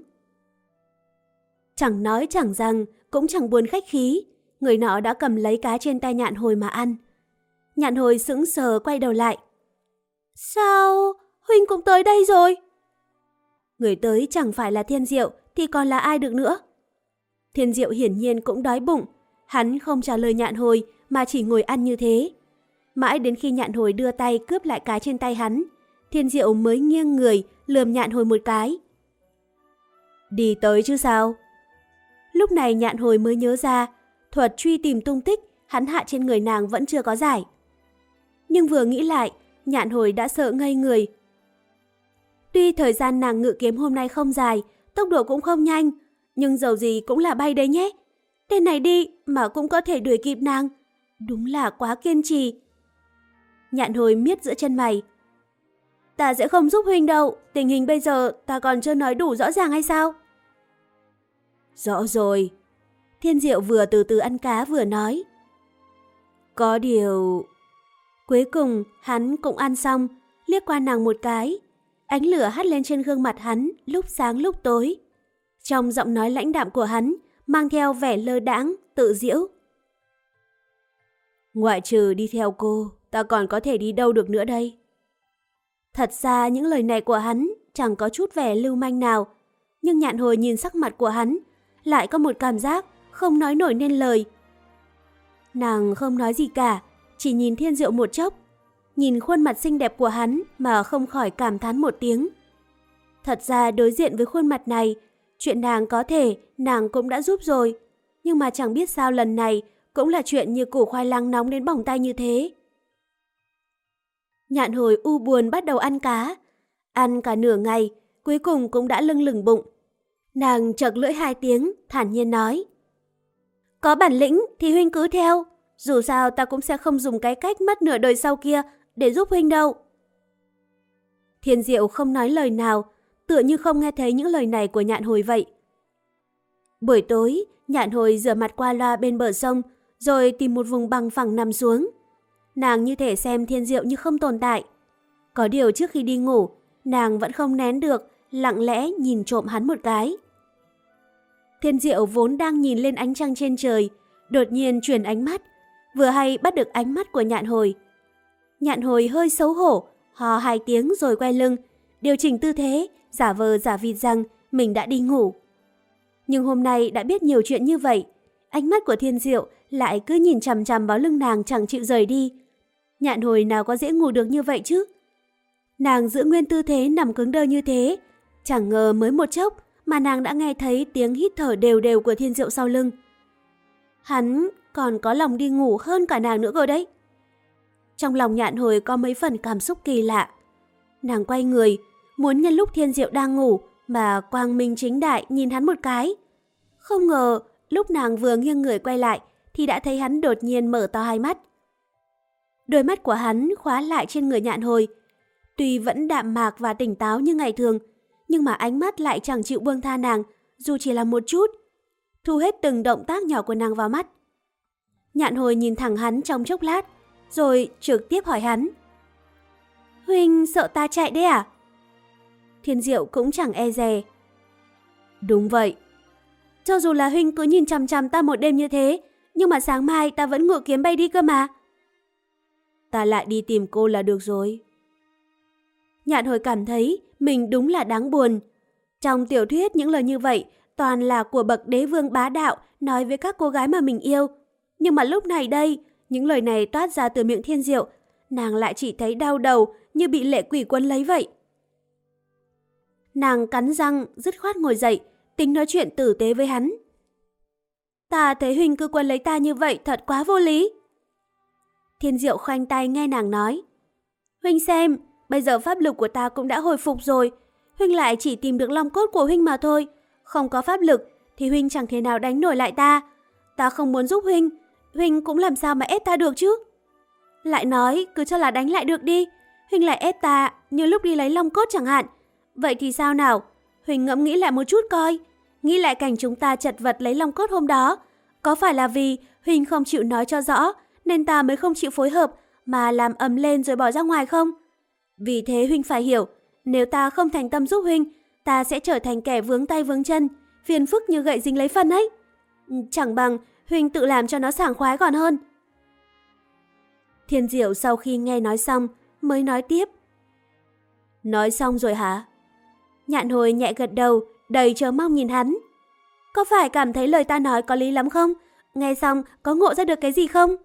Chẳng nói chẳng rằng, cũng chẳng buồn khách khí, người nọ đã cầm lấy cá trên tay nhạn hồi mà ăn. Nhạn hồi sững sờ quay đầu lại. Sao? Huynh cũng tới đây rồi? Người tới chẳng phải là thiên diệu thì còn là ai được nữa. Thiên diệu hiển nhiên cũng đói bụng. Hắn không trả lời nhạn hồi mà chỉ ngồi ăn như thế. Mãi đến khi nhạn hồi đưa tay cướp lại cái trên tay hắn, thiên diệu mới nghiêng người lườm nhạn hồi một cái. Đi tới chứ sao? Lúc này nhạn hồi mới nhớ ra, thuật truy tìm tung tích hắn hạ trên người nàng vẫn chưa có giải. Nhưng vừa nghĩ lại, nhạn hồi đã sợ ngây người. Tuy thời gian nàng ngự kiếm hôm nay không dài, tốc độ cũng không nhanh, Nhưng dầu gì cũng là bay đấy nhé. Tên này đi mà cũng có thể đuổi kịp nàng. Đúng là quá kiên trì. Nhạn hồi miết giữa chân mày. Ta sẽ không giúp huynh đâu, tình hình bây giờ ta còn chưa nói đủ rõ ràng hay sao? Rõ rồi. Thiên Diệu vừa từ từ ăn cá vừa nói. Có điều... Cuối cùng, hắn cũng ăn xong, liếc qua nàng một cái. Ánh lửa hắt lên trên gương mặt hắn, lúc sáng lúc tối. Trong giọng nói lãnh đạm của hắn, mang theo vẻ lơ đãng, tự diễu. Ngoại trừ đi theo cô, ta còn có thể đi đâu được nữa đây? Thật ra những lời này của hắn chẳng có chút vẻ lưu manh nào, nhưng nhạn hồi nhìn sắc mặt của hắn, lại có một cảm giác không nói nổi nên lời. Nàng không nói gì cả, chỉ nhìn thiên diệu một chốc, nhìn khuôn mặt xinh đẹp của hắn mà không khỏi cảm thán một tiếng. Thật ra đối diện với khuôn mặt này, chuyện nàng có thể nàng cũng đã giúp rồi, nhưng mà chẳng biết sao lần này cũng là chuyện như củ khoai lang nóng đến bỏng tay như thế. Nhạn hồi u buồn bắt đầu ăn cá. Ăn cả nửa ngày, cuối cùng cũng đã lưng lửng bụng. Nàng chật lưỡi hai tiếng, thản nhiên nói. Có bản lĩnh thì huynh cứ theo. Dù sao ta cũng sẽ không dùng cái cách mất nửa đời sau kia để giúp huynh đâu. Thiên diệu không nói lời nào, tựa như không nghe thấy những lời này của nhạn hồi vậy. Buổi tối, nhạn hồi rửa mặt qua loa bên bờ sông, rồi tìm một vùng bằng phẳng nằm xuống. Nàng như thể xem thiên diệu như không tồn tại. Có điều trước khi đi ngủ, nàng vẫn không nén được, lặng lẽ nhìn trộm hắn một cái. Thiên diệu vốn đang nhìn lên ánh trăng trên trời, đột nhiên chuyển ánh mắt, vừa hay bắt được ánh mắt của nhạn hồi. Nhạn hồi hơi xấu hổ, hò hai tiếng rồi quay lưng, điều chỉnh tư thế, giả vờ giả vịt rằng mình đã đi ngủ. Nhưng hôm nay đã biết nhiều chuyện như vậy, ánh mắt của thiên diệu lại cứ nhìn chằm chằm vào lưng nàng chẳng chịu rời đi. Nhạn hồi nào có dễ ngủ được như vậy chứ? Nàng giữ nguyên tư thế nằm cứng đơ như thế, chẳng ngờ mới một chốc mà nàng đã nghe thấy tiếng hít thở đều đều của thiên diệu sau lưng. Hắn còn có lòng đi ngủ hơn cả nàng nữa rồi đấy. Trong lòng nhạn hồi có mấy phần cảm xúc kỳ lạ. Nàng quay người, muốn nhân lúc thiên diệu đang ngủ mà quang minh chính đại nhìn hắn một cái. Không ngờ, lúc nàng vừa nghiêng người quay lại thì đã thấy hắn đột nhiên mở to hai mắt. Đôi mắt của hắn khóa lại trên người nhạn hồi. Tuy vẫn đạm mạc và tỉnh táo như ngày thường, nhưng mà ánh mắt lại chẳng chịu buông tha nàng, dù chỉ là một chút. Thu hết từng động tác nhỏ của nàng vào mắt. Nhạn hồi nhìn thẳng hắn trong chốc lát, rồi trực tiếp hỏi hắn. Huynh sợ ta chạy đấy à? Thiên Diệu cũng chẳng e dè. Đúng vậy. Cho dù là Huynh cứ nhìn chằm chằm ta một đêm như thế, nhưng mà sáng mai ta vẫn ngựa kiếm bay đi cơ mà. Ta lại đi tìm cô là được rồi. Nhạn hồi cảm thấy mình đúng là đáng buồn. Trong tiểu thuyết những lời như vậy toàn là của bậc đế vương bá đạo nói với các cô gái mà mình yêu. Nhưng mà lúc này đây, những lời này toát ra từ miệng thiên diệu, nàng lại chỉ thấy đau đầu như bị lệ quỷ quân lấy vậy. Nàng cắn răng, dứt khoát ngồi dậy, tính nói chuyện tử tế với hắn. Ta thấy Huynh cứ quân lấy ta như vậy thật quá vô lý. Thiên Diệu khoanh tay nghe nàng nói. Huynh xem, bây giờ pháp lực của ta cũng đã hồi phục rồi. Huynh lại chỉ tìm được long cốt của Huynh mà thôi. Không có pháp lực thì Huynh chẳng thể nào đánh nổi lại ta. Ta không muốn giúp Huynh, Huynh cũng làm sao mà ép ta được chứ. Lại nói, cứ cho là đánh lại được đi. Huynh lại ép ta như lúc đi lấy long cốt chẳng hạn. Vậy thì sao nào? Huynh ngẫm nghĩ lại một chút coi. Nghĩ lại cảnh chúng ta chật vật lấy long cốt hôm đó. Có phải là vì Huynh không chịu nói cho rõ nên ta mới không chịu phối hợp mà làm ầm lên rồi bỏ ra ngoài không? Vì thế Huynh phải hiểu, nếu ta không thành tâm giúp Huynh, ta sẽ trở thành kẻ vướng tay vướng chân, phiền phức như gậy dính lấy phân ấy. Chẳng bằng Huynh tự làm cho nó sảng khoái còn hơn. Thiên Diệu sau khi nghe nói xong mới nói tiếp. Nói xong rồi hả? Nhạn hồi nhẹ gật đầu, đầy chờ mong nhìn hắn. Có phải cảm thấy lời ta nói có lý lắm không? Nghe xong có ngộ ra được cái gì không?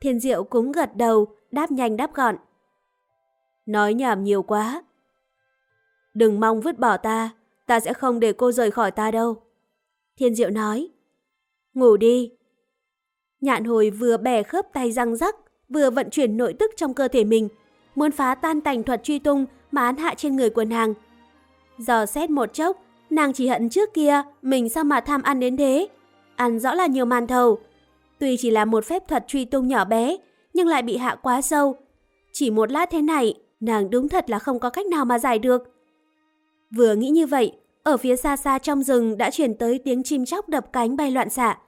Thiên Diệu cũng gật đầu, đáp nhanh đáp gọn. Nói nhảm nhiều quá. Đừng mong vứt bỏ ta, ta sẽ không để cô rời khỏi ta đâu. Thiên Diệu nói. Ngủ đi. Nhạn hồi vừa bẻ khớp tay răng rắc, vừa vận chuyển nội tức trong cơ thể mình, muốn phá tan tành thuật truy tung mà án hạ trên người của nàng. Giò xét một chốc, Nàng chỉ hận trước kia, mình sao mà tham ăn đến thế. Ăn rõ là nhiều màn thầu. Tuy chỉ là một phép thuật truy tung nhỏ bé, nhưng lại bị hạ quá sâu. Chỉ một lát thế này, nàng đúng thật là không có cách nào mà giải được. Vừa nghĩ như vậy, ở phía xa xa trong rừng đã chuyển tới tiếng chim chóc đập cánh bay loạn xạ.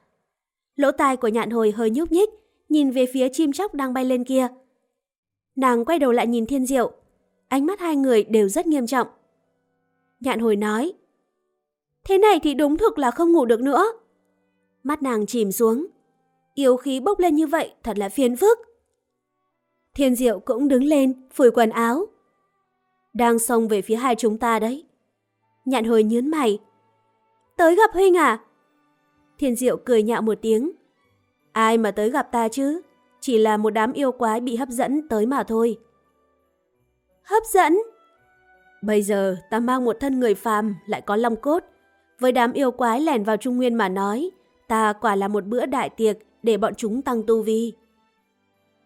Lỗ tai của nhạn hồi hơi nhúc nhích, nhìn về phía chim chóc đang bay lên kia. Nàng quay đầu lại nhìn thiên diệu. Ánh mắt hai người đều rất nghiêm trọng. Nhạn hồi nói, Thế này thì đúng thực là không ngủ được nữa. Mắt nàng chìm xuống. Yếu khí bốc lên như vậy thật là phiền phức. Thiên diệu cũng đứng lên, phủi quần áo. Đang xông về phía hai chúng ta đấy. Nhạn hồi nhớn mày. Tới gặp Huynh à? Thiên diệu cười nhạo một tiếng. Ai mà tới gặp ta chứ? Chỉ là một đám yêu quái bị hấp dẫn tới mà thôi. Hấp dẫn? Bây giờ ta mang một thân người phàm lại có long cốt. Với đám yêu quái lèn vào Trung Nguyên mà nói, ta quả là một bữa đại tiệc để bọn chúng tăng tu vi.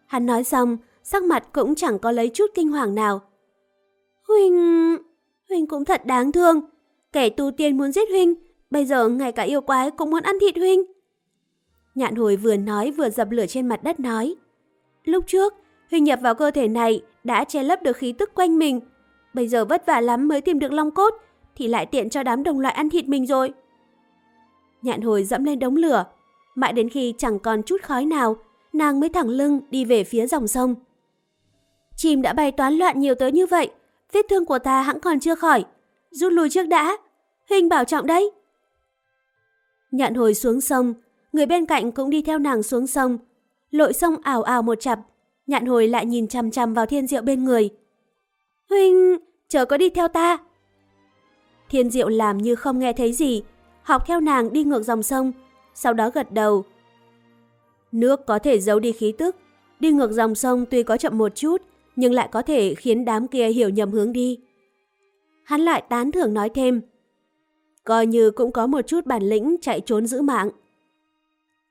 Hắn nói xong, sắc mặt cũng chẳng có lấy chút kinh hoàng nào. Huynh... Huynh cũng thật đáng thương. Kẻ tu tiên muốn giết Huynh, bây giờ ngay cả yêu quái cũng muốn ăn thịt Huynh. Nhạn hồi vừa nói vừa dập lửa trên mặt đất nói. Lúc trước, Huynh nhập vào cơ thể này đã che lấp được khí tức quanh mình. Bây giờ vất vả lắm mới tìm được long cốt, thì lại tiện cho đám đồng loại ăn thịt mình rồi. Nhạn hồi dẫm lên đống lửa, mãi đến khi chẳng còn chút khói nào, nàng mới thẳng lưng đi về phía dòng sông. Chim đã bay toán loạn nhiều tới như vậy, vết thương của ta hẳn còn chưa khỏi. Rút lui trước đã, Huynh bảo trọng đấy. Nhạn hồi xuống sông, người bên cạnh cũng đi theo nàng xuống sông. Lội sông ảo ảo một chập, nhạn hồi lại nhìn chằm chằm vào thiên diệu bên người. Huynh, chờ có đi theo ta. Thiên diệu làm như không nghe thấy gì, học theo nàng đi ngược dòng sông, sau đó gật đầu. Nước có thể giấu đi khí tức, đi ngược dòng sông tuy có chậm một chút, nhưng lại có thể khiến đám kia hiểu nhầm hướng đi. Hắn lại tán thưởng nói thêm, coi như cũng có một chút bản lĩnh chạy trốn giữ mạng.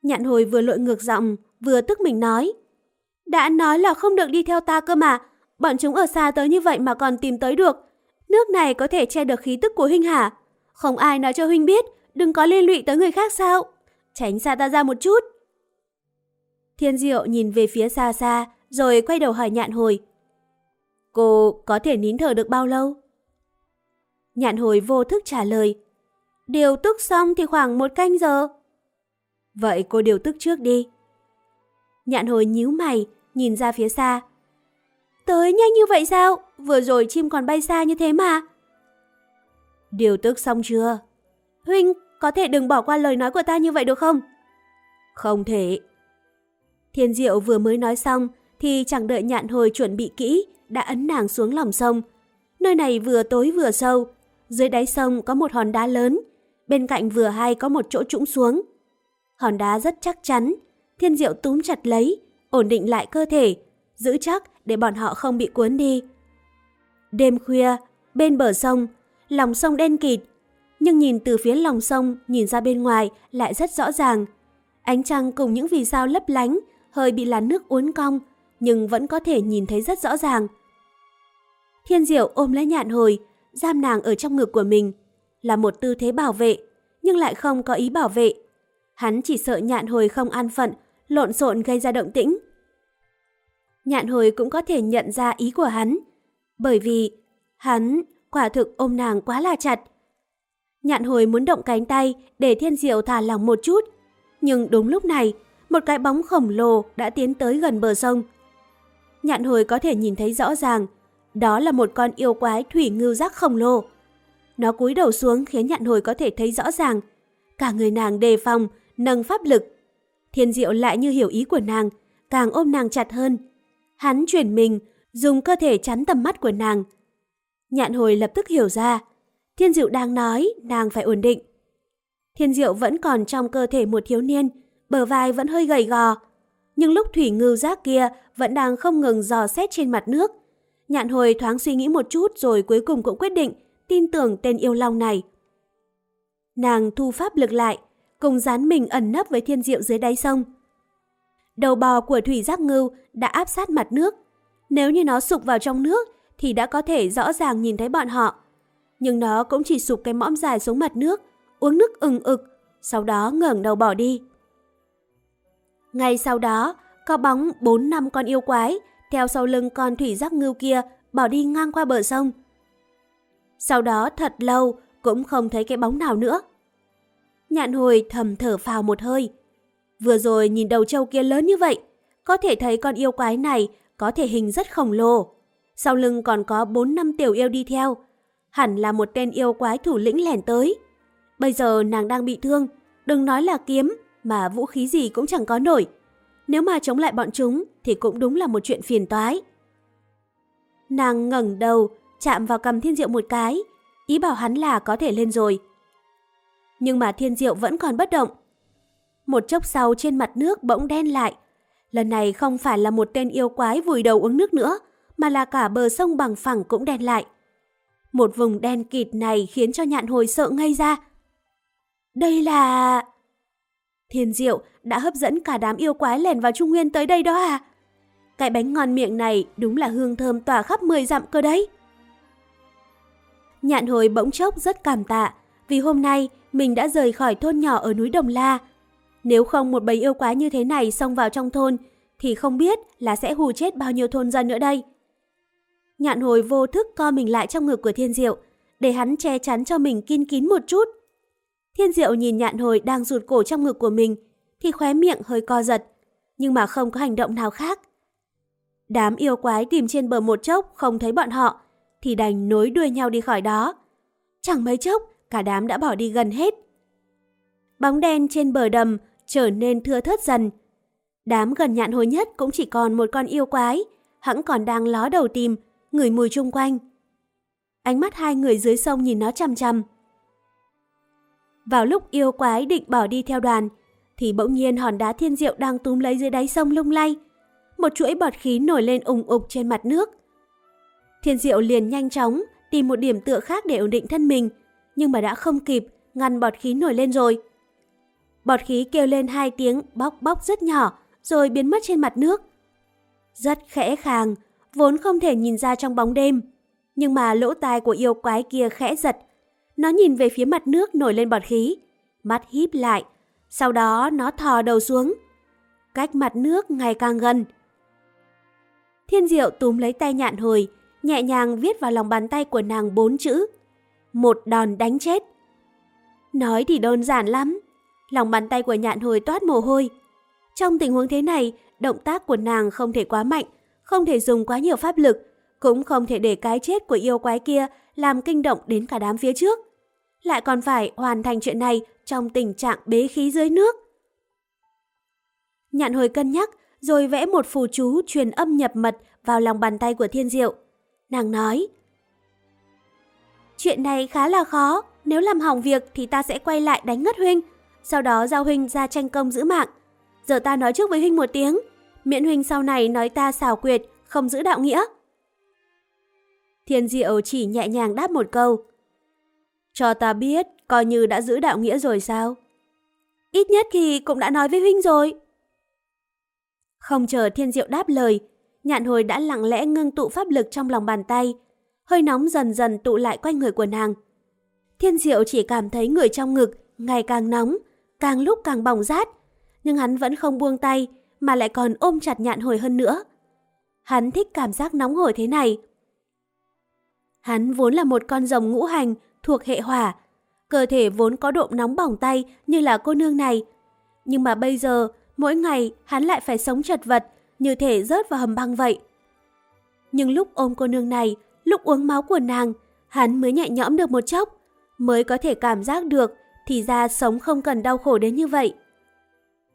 Nhạn hồi vừa lội ngược giọng, vừa tức mình nói, đã nói là không được đi theo ta cơ mà, bọn chúng ở xa tới như vậy mà còn tìm tới được. Nước này có thể che được khí tức của huynh hả? Không ai nói cho huynh biết, đừng có liên lụy tới người khác sao? Tránh xa ta ra một chút. Thiên diệu nhìn về phía xa xa, rồi quay đầu hỏi nhạn hồi. Cô có thể nín thở được bao lâu? Nhạn hồi vô thức trả lời. Điều tức xong thì khoảng một canh giờ. Vậy cô điều tức trước đi. Nhạn hồi nhíu mày, nhìn ra phía xa. Tới nhanh như vậy sao? Vừa rồi chim còn bay xa như thế mà. Điều tức xong chưa? Huynh, có thể đừng bỏ qua lời nói của ta như vậy được không? Không thể. Thiên diệu vừa mới nói xong thì chẳng đợi nhạn hồi chuẩn bị kỹ đã ấn nàng xuống lòng sông. Nơi này vừa tối vừa sâu. Dưới đáy sông có một hòn đá lớn. Bên cạnh vừa hay có một chỗ trũng xuống. Hòn đá rất chắc chắn. Thiên diệu túm chặt lấy, ổn định lại cơ thể, giữ chắc để bọn họ không bị cuốn đi. Đêm khuya, bên bờ sông, lòng sông đen kịt, nhưng nhìn từ phía lòng sông nhìn ra bên ngoài lại rất rõ ràng. Ánh trăng cùng những vì sao lấp lánh, hơi bị làn nước uốn cong, nhưng vẫn có thể nhìn thấy rất rõ ràng. Thiên diệu ôm lấy nhạn hồi, giam nàng ở trong ngực của mình, là một tư thế bảo vệ, nhưng lại không có ý bảo vệ. Hắn chỉ sợ nhạn hồi không an phận, lộn xộn gây ra động tĩnh. Nhạn hồi cũng có thể nhận ra ý của hắn, bởi vì hắn quả thực ôm nàng quá là chặt. Nhạn hồi muốn động cánh tay để thiên diệu thả lòng một chút, nhưng đúng lúc này, một cái bóng khổng lồ đã tiến tới gần bờ sông. Nhạn hồi có thể nhìn thấy rõ ràng, đó là một con yêu quái thủy ngưu giác khổng lồ. Nó cúi đầu xuống khiến nhạn hồi có thể thấy rõ ràng. Cả người nàng đề phòng, nâng pháp lực. Thiên diệu lại như hiểu ý của nàng, càng ôm nàng chặt hơn. Hắn chuyển mình, dùng cơ thể chắn tầm mắt của nàng. Nhạn hồi lập tức hiểu ra, Thiên Diệu đang nói nàng phải ổn định. Thiên Diệu vẫn còn trong cơ thể một thiếu niên, bờ vai vẫn hơi gầy gò. Nhưng lúc thủy ngư giác kia vẫn đang không ngừng dò xét trên mặt nước. Nhạn hồi thoáng suy nghĩ một chút rồi cuối cùng cũng quyết định tin tưởng tên yêu long này. Nàng thu pháp lực lại, cùng dán mình ẩn nấp với thiên diệu dưới đáy sông. Đầu bò của thủy giác ngưu đã áp sát mặt nước. Nếu như nó sụp vào trong nước thì đã có thể rõ ràng nhìn thấy bọn họ. Nhưng nó cũng chỉ sụp cái mõm dài xuống mặt nước, uống nước ừng ực, sau đó ngẩng đầu bỏ đi. Ngay sau đó, có bóng 4 năm con yêu quái, theo sau lưng con thủy giác ngưu kia, bỏ đi ngang qua bờ sông. Sau đó thật lâu, cũng không thấy cái bóng nào nữa. Nhạn hồi thầm thở phào một hơi. Vừa rồi nhìn đầu trâu kia lớn như vậy, có thể thấy con yêu quái này có thể hình rất khổng lồ. Sau lưng còn có 4 năm tiểu yêu đi theo. Hẳn là một tên yêu quái thủ lĩnh lẻn tới. Bây giờ nàng đang bị thương, đừng nói là kiếm, mà vũ khí gì cũng chẳng có nổi. Nếu mà chống lại bọn chúng thì cũng đúng là một chuyện phiền toái. Nàng ngẩng đầu, chạm vào cầm thiên diệu một cái, ý bảo hắn là có thể lên rồi. Nhưng mà thiên diệu vẫn còn bất động. Một chốc sau trên mặt nước bỗng đen lại. Lần này không phải là một tên yêu quái vùi đầu uống nước nữa, mà là cả bờ sông bằng phẳng cũng đen lại. Một vùng đen kịt này khiến cho nhạn hồi sợ ngay ra. Đây là... Thiên diệu đã hấp dẫn cả đám yêu quái lèn vào Trung Nguyên tới đây đó à? Cái bánh ngon miệng này đúng là hương thơm tỏa khắp 10 dặm cơ đấy. Nhạn hồi bỗng chốc rất cảm tạ, vì hôm nay mình đã rời khỏi thôn nhỏ ở núi Đồng La. Nếu không một bầy yêu quái như thế này xông vào trong thôn, thì không biết là sẽ hù chết bao nhiêu thôn dân nữa đây. Nhạn hồi vô thức co mình lại trong ngực của thiên diệu, để hắn che chắn cho mình kín kín một chút. Thiên diệu nhìn nhạn hồi đang rụt cổ trong ngực của mình, thì khóe miệng hơi co giật, nhưng mà không có hành động nào khác. Đám yêu quái tìm trên bờ một chốc không thấy bọn họ, thì đành nối đuôi nhau đi khỏi đó. Chẳng mấy chốc, cả đám đã bỏ đi gần hết. Bóng đen trên bờ đầm trở nên thưa thớt dần. Đám gần nhạn hồi nhất cũng chỉ còn một con yêu quái, hẳn còn đang ló đầu tìm, ngửi mùi chung quanh. Ánh mắt hai người dưới sông nhìn nó chằm chằm. Vào lúc yêu quái định bỏ đi theo đoàn, thì bỗng nhiên hòn đá thiên diệu đang túm lấy dưới đáy sông lung lay. Một chuỗi bọt khí nổi lên ủng ục trên mặt nước. Thiên diệu liền nhanh chóng tìm một điểm tựa khác để ổn định thân mình, nhưng mà đã không kịp, ngăn bọt khí nổi lên rồi. Bọt khí kêu lên hai tiếng bóc bóc rất nhỏ, rồi biến mất trên mặt nước. Rất khẽ khàng, vốn không thể nhìn ra trong bóng đêm. Nhưng mà lỗ tai của yêu quái kia khẽ giật. Nó nhìn về phía mặt nước nổi lên bọt khí, mắt híp lại, sau đó nó thò đầu xuống. Cách mặt nước ngày càng gần. Thiên diệu túm lấy tay nhạn hồi, nhẹ nhàng viết vào lòng bàn tay của nàng bốn chữ. Một đòn đánh chết. Nói thì đơn giản lắm. Lòng bàn tay của nhạn hồi toát mồ hôi. Trong tình huống thế này, động tác của nàng không thể quá mạnh, không thể dùng quá nhiều pháp lực, cũng không thể để cái chết của yêu quái kia làm kinh động đến cả đám phía trước. Lại còn phải hoàn thành chuyện này trong tình trạng bế khí dưới nước. Nhạn hồi cân nhắc, rồi vẽ một phù chú truyền âm nhập mật vào lòng bàn tay của thiên diệu. Nàng nói, Chuyện này khá là khó, nếu làm hỏng việc thì ta sẽ quay lại đánh ngất huynh, sau đó giao huynh ra tranh công giữ mạng. Giờ ta nói trước với huynh một tiếng, miễn huynh sau này nói ta xảo quyệt, không giữ đạo nghĩa. Thiên diệu chỉ nhẹ nhàng đáp một câu. Cho ta biết, coi như đã giữ đạo nghĩa rồi sao? Ít nhất thì cũng đã nói với huynh rồi. Không chờ thiên diệu đáp lời, nhạn hồi đã lặng lẽ ngưng tụ pháp lực trong lòng bàn tay, hơi nóng dần dần tụ lại quanh người của nàng. Thiên diệu chỉ cảm thấy người trong ngực ngày càng nóng, càng lúc càng bỏng rát, nhưng hắn vẫn không buông tay mà lại còn ôm chặt nhạn hồi hơn nữa. Hắn thích cảm giác nóng hổi thế này. Hắn vốn là một con rồng ngũ hành thuộc hệ hỏa, cơ thể vốn có độ nóng bỏng tay như là cô nương này. Nhưng mà bây giờ, mỗi ngày hắn lại phải sống chật vật, như thể rớt vào hầm băng vậy. Nhưng lúc ôm cô nương này, lúc uống máu của nàng, hắn mới nhẹ nhõm được một chốc, mới có thể cảm giác được thì ra sống không cần đau khổ đến như vậy.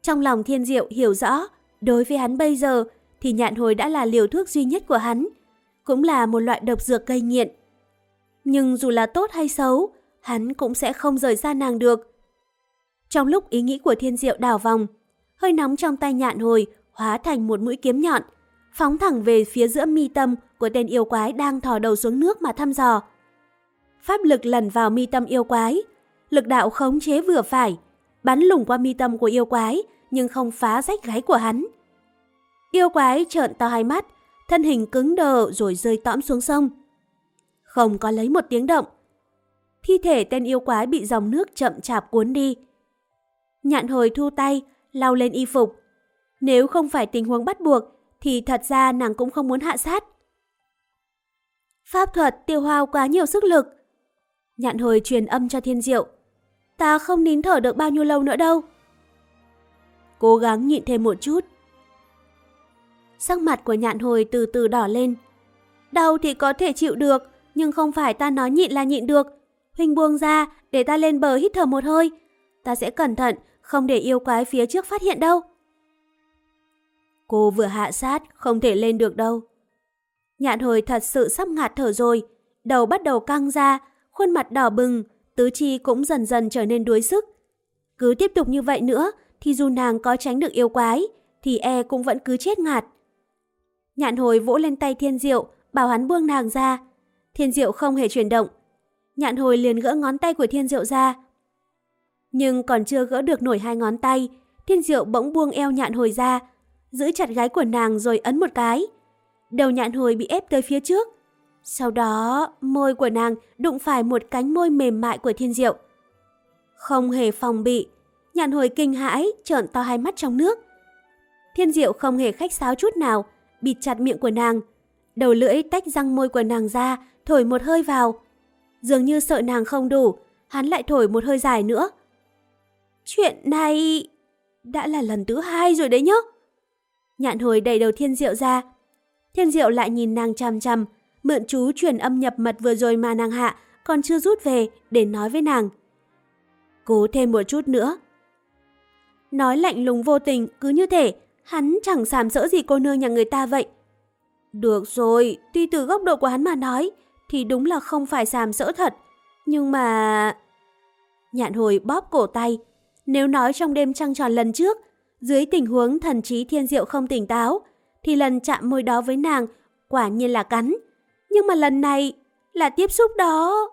Trong lòng thiên diệu hiểu rõ, đối với hắn bây giờ thì nhạn hồi đã là liều thuốc duy nhất của hắn, cũng là một loại độc dược gây nghiện. Nhưng dù là tốt hay xấu, hắn cũng sẽ không rời xa nàng được. Trong lúc ý nghĩ của thiên diệu đảo vòng, hơi nóng trong tay nhạn hồi hóa thành một mũi kiếm nhọn, phóng thẳng về phía giữa mi tâm của tên yêu quái đang thò đầu xuống nước mà thăm dò. Pháp lực lần vào mi tâm yêu quái, lực đạo khống chế vừa phải, bắn lủng qua mi tâm của yêu quái nhưng không phá rách gáy của hắn. Yêu quái trợn to hai mắt, thân hình cứng đờ rồi rơi tõm xuống sông. Không có lấy một tiếng động. thi thể tên yêu quái bị dòng nước chậm chạp cuốn đi. Nhạn hồi thu tay, lau lên y phục. Nếu không phải tình huống bắt buộc, thì thật ra nàng cũng không muốn hạ sát. Pháp thuật tiêu hao quá nhiều sức lực. Nhạn hồi truyền âm cho thiên diệu. Ta không nín thở được bao nhiêu lâu nữa đâu. Cố gắng nhịn thêm một chút. Sắc mặt của nhạn hồi từ từ đỏ lên. Đau thì có thể chịu được, nhưng không phải ta nói nhịn là nhịn được. Huynh buông ra, để ta lên bờ hít thở một hơi. Ta sẽ cẩn thận, không để yêu quái phía trước phát hiện đâu. Cô vừa hạ sát, không thể lên được đâu. Nhạn hồi thật sự sắp ngạt thở rồi, đầu bắt đầu căng ra, khuôn mặt đỏ bừng, tứ chi cũng dần dần trở nên đuối sức. Cứ tiếp tục như vậy nữa, thì dù nàng có tránh được yêu quái, thì e cũng vẫn cứ chết ngạt. Nhạn hồi vỗ lên tay thiên diệu, bảo hắn buông nàng ra. Thiên diệu không hề chuyển động. Nhạn hồi liền gỡ ngón tay của thiên diệu ra. Nhưng còn chưa gỡ được nổi hai ngón tay, thiên diệu bỗng buông eo nhạn hồi ra, giữ chặt gái của nàng rồi ấn một cái. Đầu nhạn hồi bị ép tới phía trước. Sau đó, môi của nàng đụng phải một cánh môi mềm mại của thiên diệu. Không hề phòng bị, nhạn hồi kinh hãi, trợn to hai mắt trong nước. Thiên diệu không hề khách sáo chút nào, bịt chặt miệng của nàng. Đầu lưỡi tách răng môi của nàng ra, thổi một hơi vào. Dường như sợ nàng không đủ, hắn lại thổi một hơi dài nữa. Chuyện này... đã là lần thứ hai rồi đấy nhá. Nhạn hồi đầy đầu thiên diệu ra. Thiên diệu lại nhìn nàng chằm chằm, mượn chú truyền âm nhập mật vừa rồi mà nàng hạ, còn chưa rút về để nói với nàng. Cố thêm một chút nữa. Nói lạnh lùng vô tình, cứ như thể hắn chẳng sàm sỡ gì cô nương nhà người ta vậy. Được rồi, tuy từ góc độ của hắn mà nói, thì đúng là không phải sàm sỡ thật. Nhưng mà... Nhạn hồi bóp cổ tay. Nếu nói trong đêm trăng tròn lần trước, dưới tình huống thần trí thiên diệu không tỉnh táo, thì lần chạm môi đó với nàng quả nhiên là cắn. Nhưng mà lần này là tiếp xúc đó.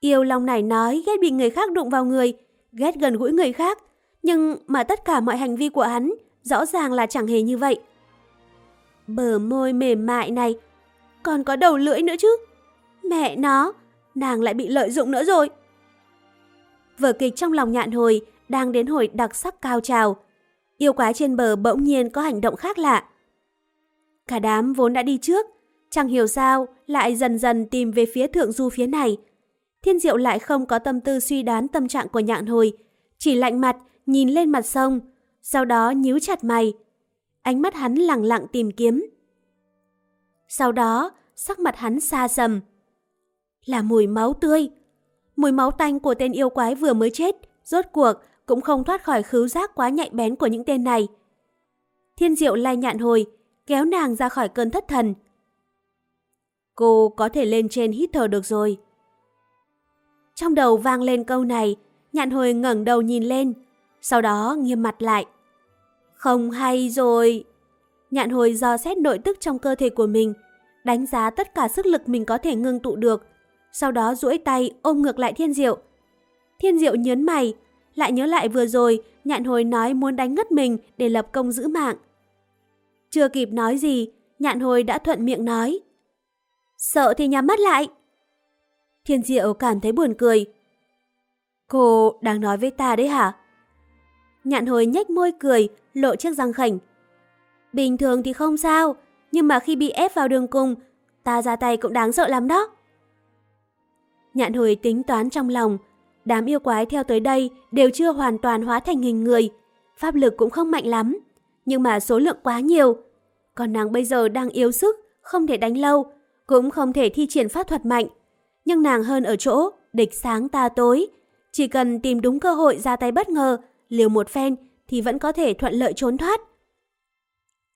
Yêu lòng này nói ghét bị người khác đụng vào người, ghét gần gũi người khác. Nhưng mà tất cả mọi hành vi của hắn rõ ràng là chẳng hề như vậy. Bờ môi mềm mại này, còn có đầu lưỡi nữa chứ. Mẹ nó, nàng lại bị lợi dụng nữa rồi. Vở kịch trong lòng nhạn hồi đang đến hồi đặc sắc cao trào. Yêu quái trên bờ bỗng nhiên có hành động khác lạ. Cả đám vốn đã đi trước, chẳng hiểu sao lại dần dần tìm về phía thượng du phía này. Thiên diệu lại không có tâm tư suy đoán tâm trạng của nhạn hồi, chỉ lạnh mặt nhìn lên mặt sông, sau đó nhíu chặt mày. Ánh mắt hắn lặng lặng tìm kiếm. Sau đó, sắc mặt hắn xa sầm. Là mùi máu tươi. Mùi máu tanh của tên yêu quái vừa mới chết, rốt cuộc cũng không thoát khỏi khứu giác quá nhạy bén của những tên này. Thiên diệu lai nhạn hồi, kéo nàng ra khỏi cơn thất thần. Cô có thể lên trên hít thở được rồi. Trong đầu vang lên câu này, nhạn hồi ngẩng đầu nhìn lên, sau đó nghiêm mặt lại. Không hay rồi. Nhạn hồi do xét nội tức trong cơ thể của mình, đánh giá tất cả sức lực mình có thể ngưng tụ được, sau đó duỗi tay ôm ngược lại thiên diệu. Thiên diệu nhớn mày, lại nhớ lại vừa rồi nhạn hồi nói muốn đánh ngất mình để lập công giữ mạng. Chưa kịp nói gì, nhạn hồi đã thuận miệng nói. Sợ thì nhắm mắt lại. Thiên diệu cảm thấy buồn cười. Cô đang nói với ta đấy hả? Nhạn hồi nhếch môi cười, lộ chiếc răng khảnh. Bình thường thì không sao, nhưng mà khi bị ép vào đường cùng, ta ra tay cũng đáng sợ lắm đó. Nhạn hồi tính toán trong lòng, đám yêu quái theo tới đây đều chưa hoàn toàn hóa thành hình người, pháp lực cũng không mạnh lắm, nhưng mà số lượng quá nhiều. Còn nàng bây giờ đang yếu sức, không thể đánh lâu, cũng không thể thi triển pháp thuật mạnh. Nhưng nàng hơn ở chỗ, địch sáng ta tối. Chỉ cần tìm đúng cơ hội ra tay bất ngờ, liều một phen thì vẫn có thể thuận lợi trốn thoát.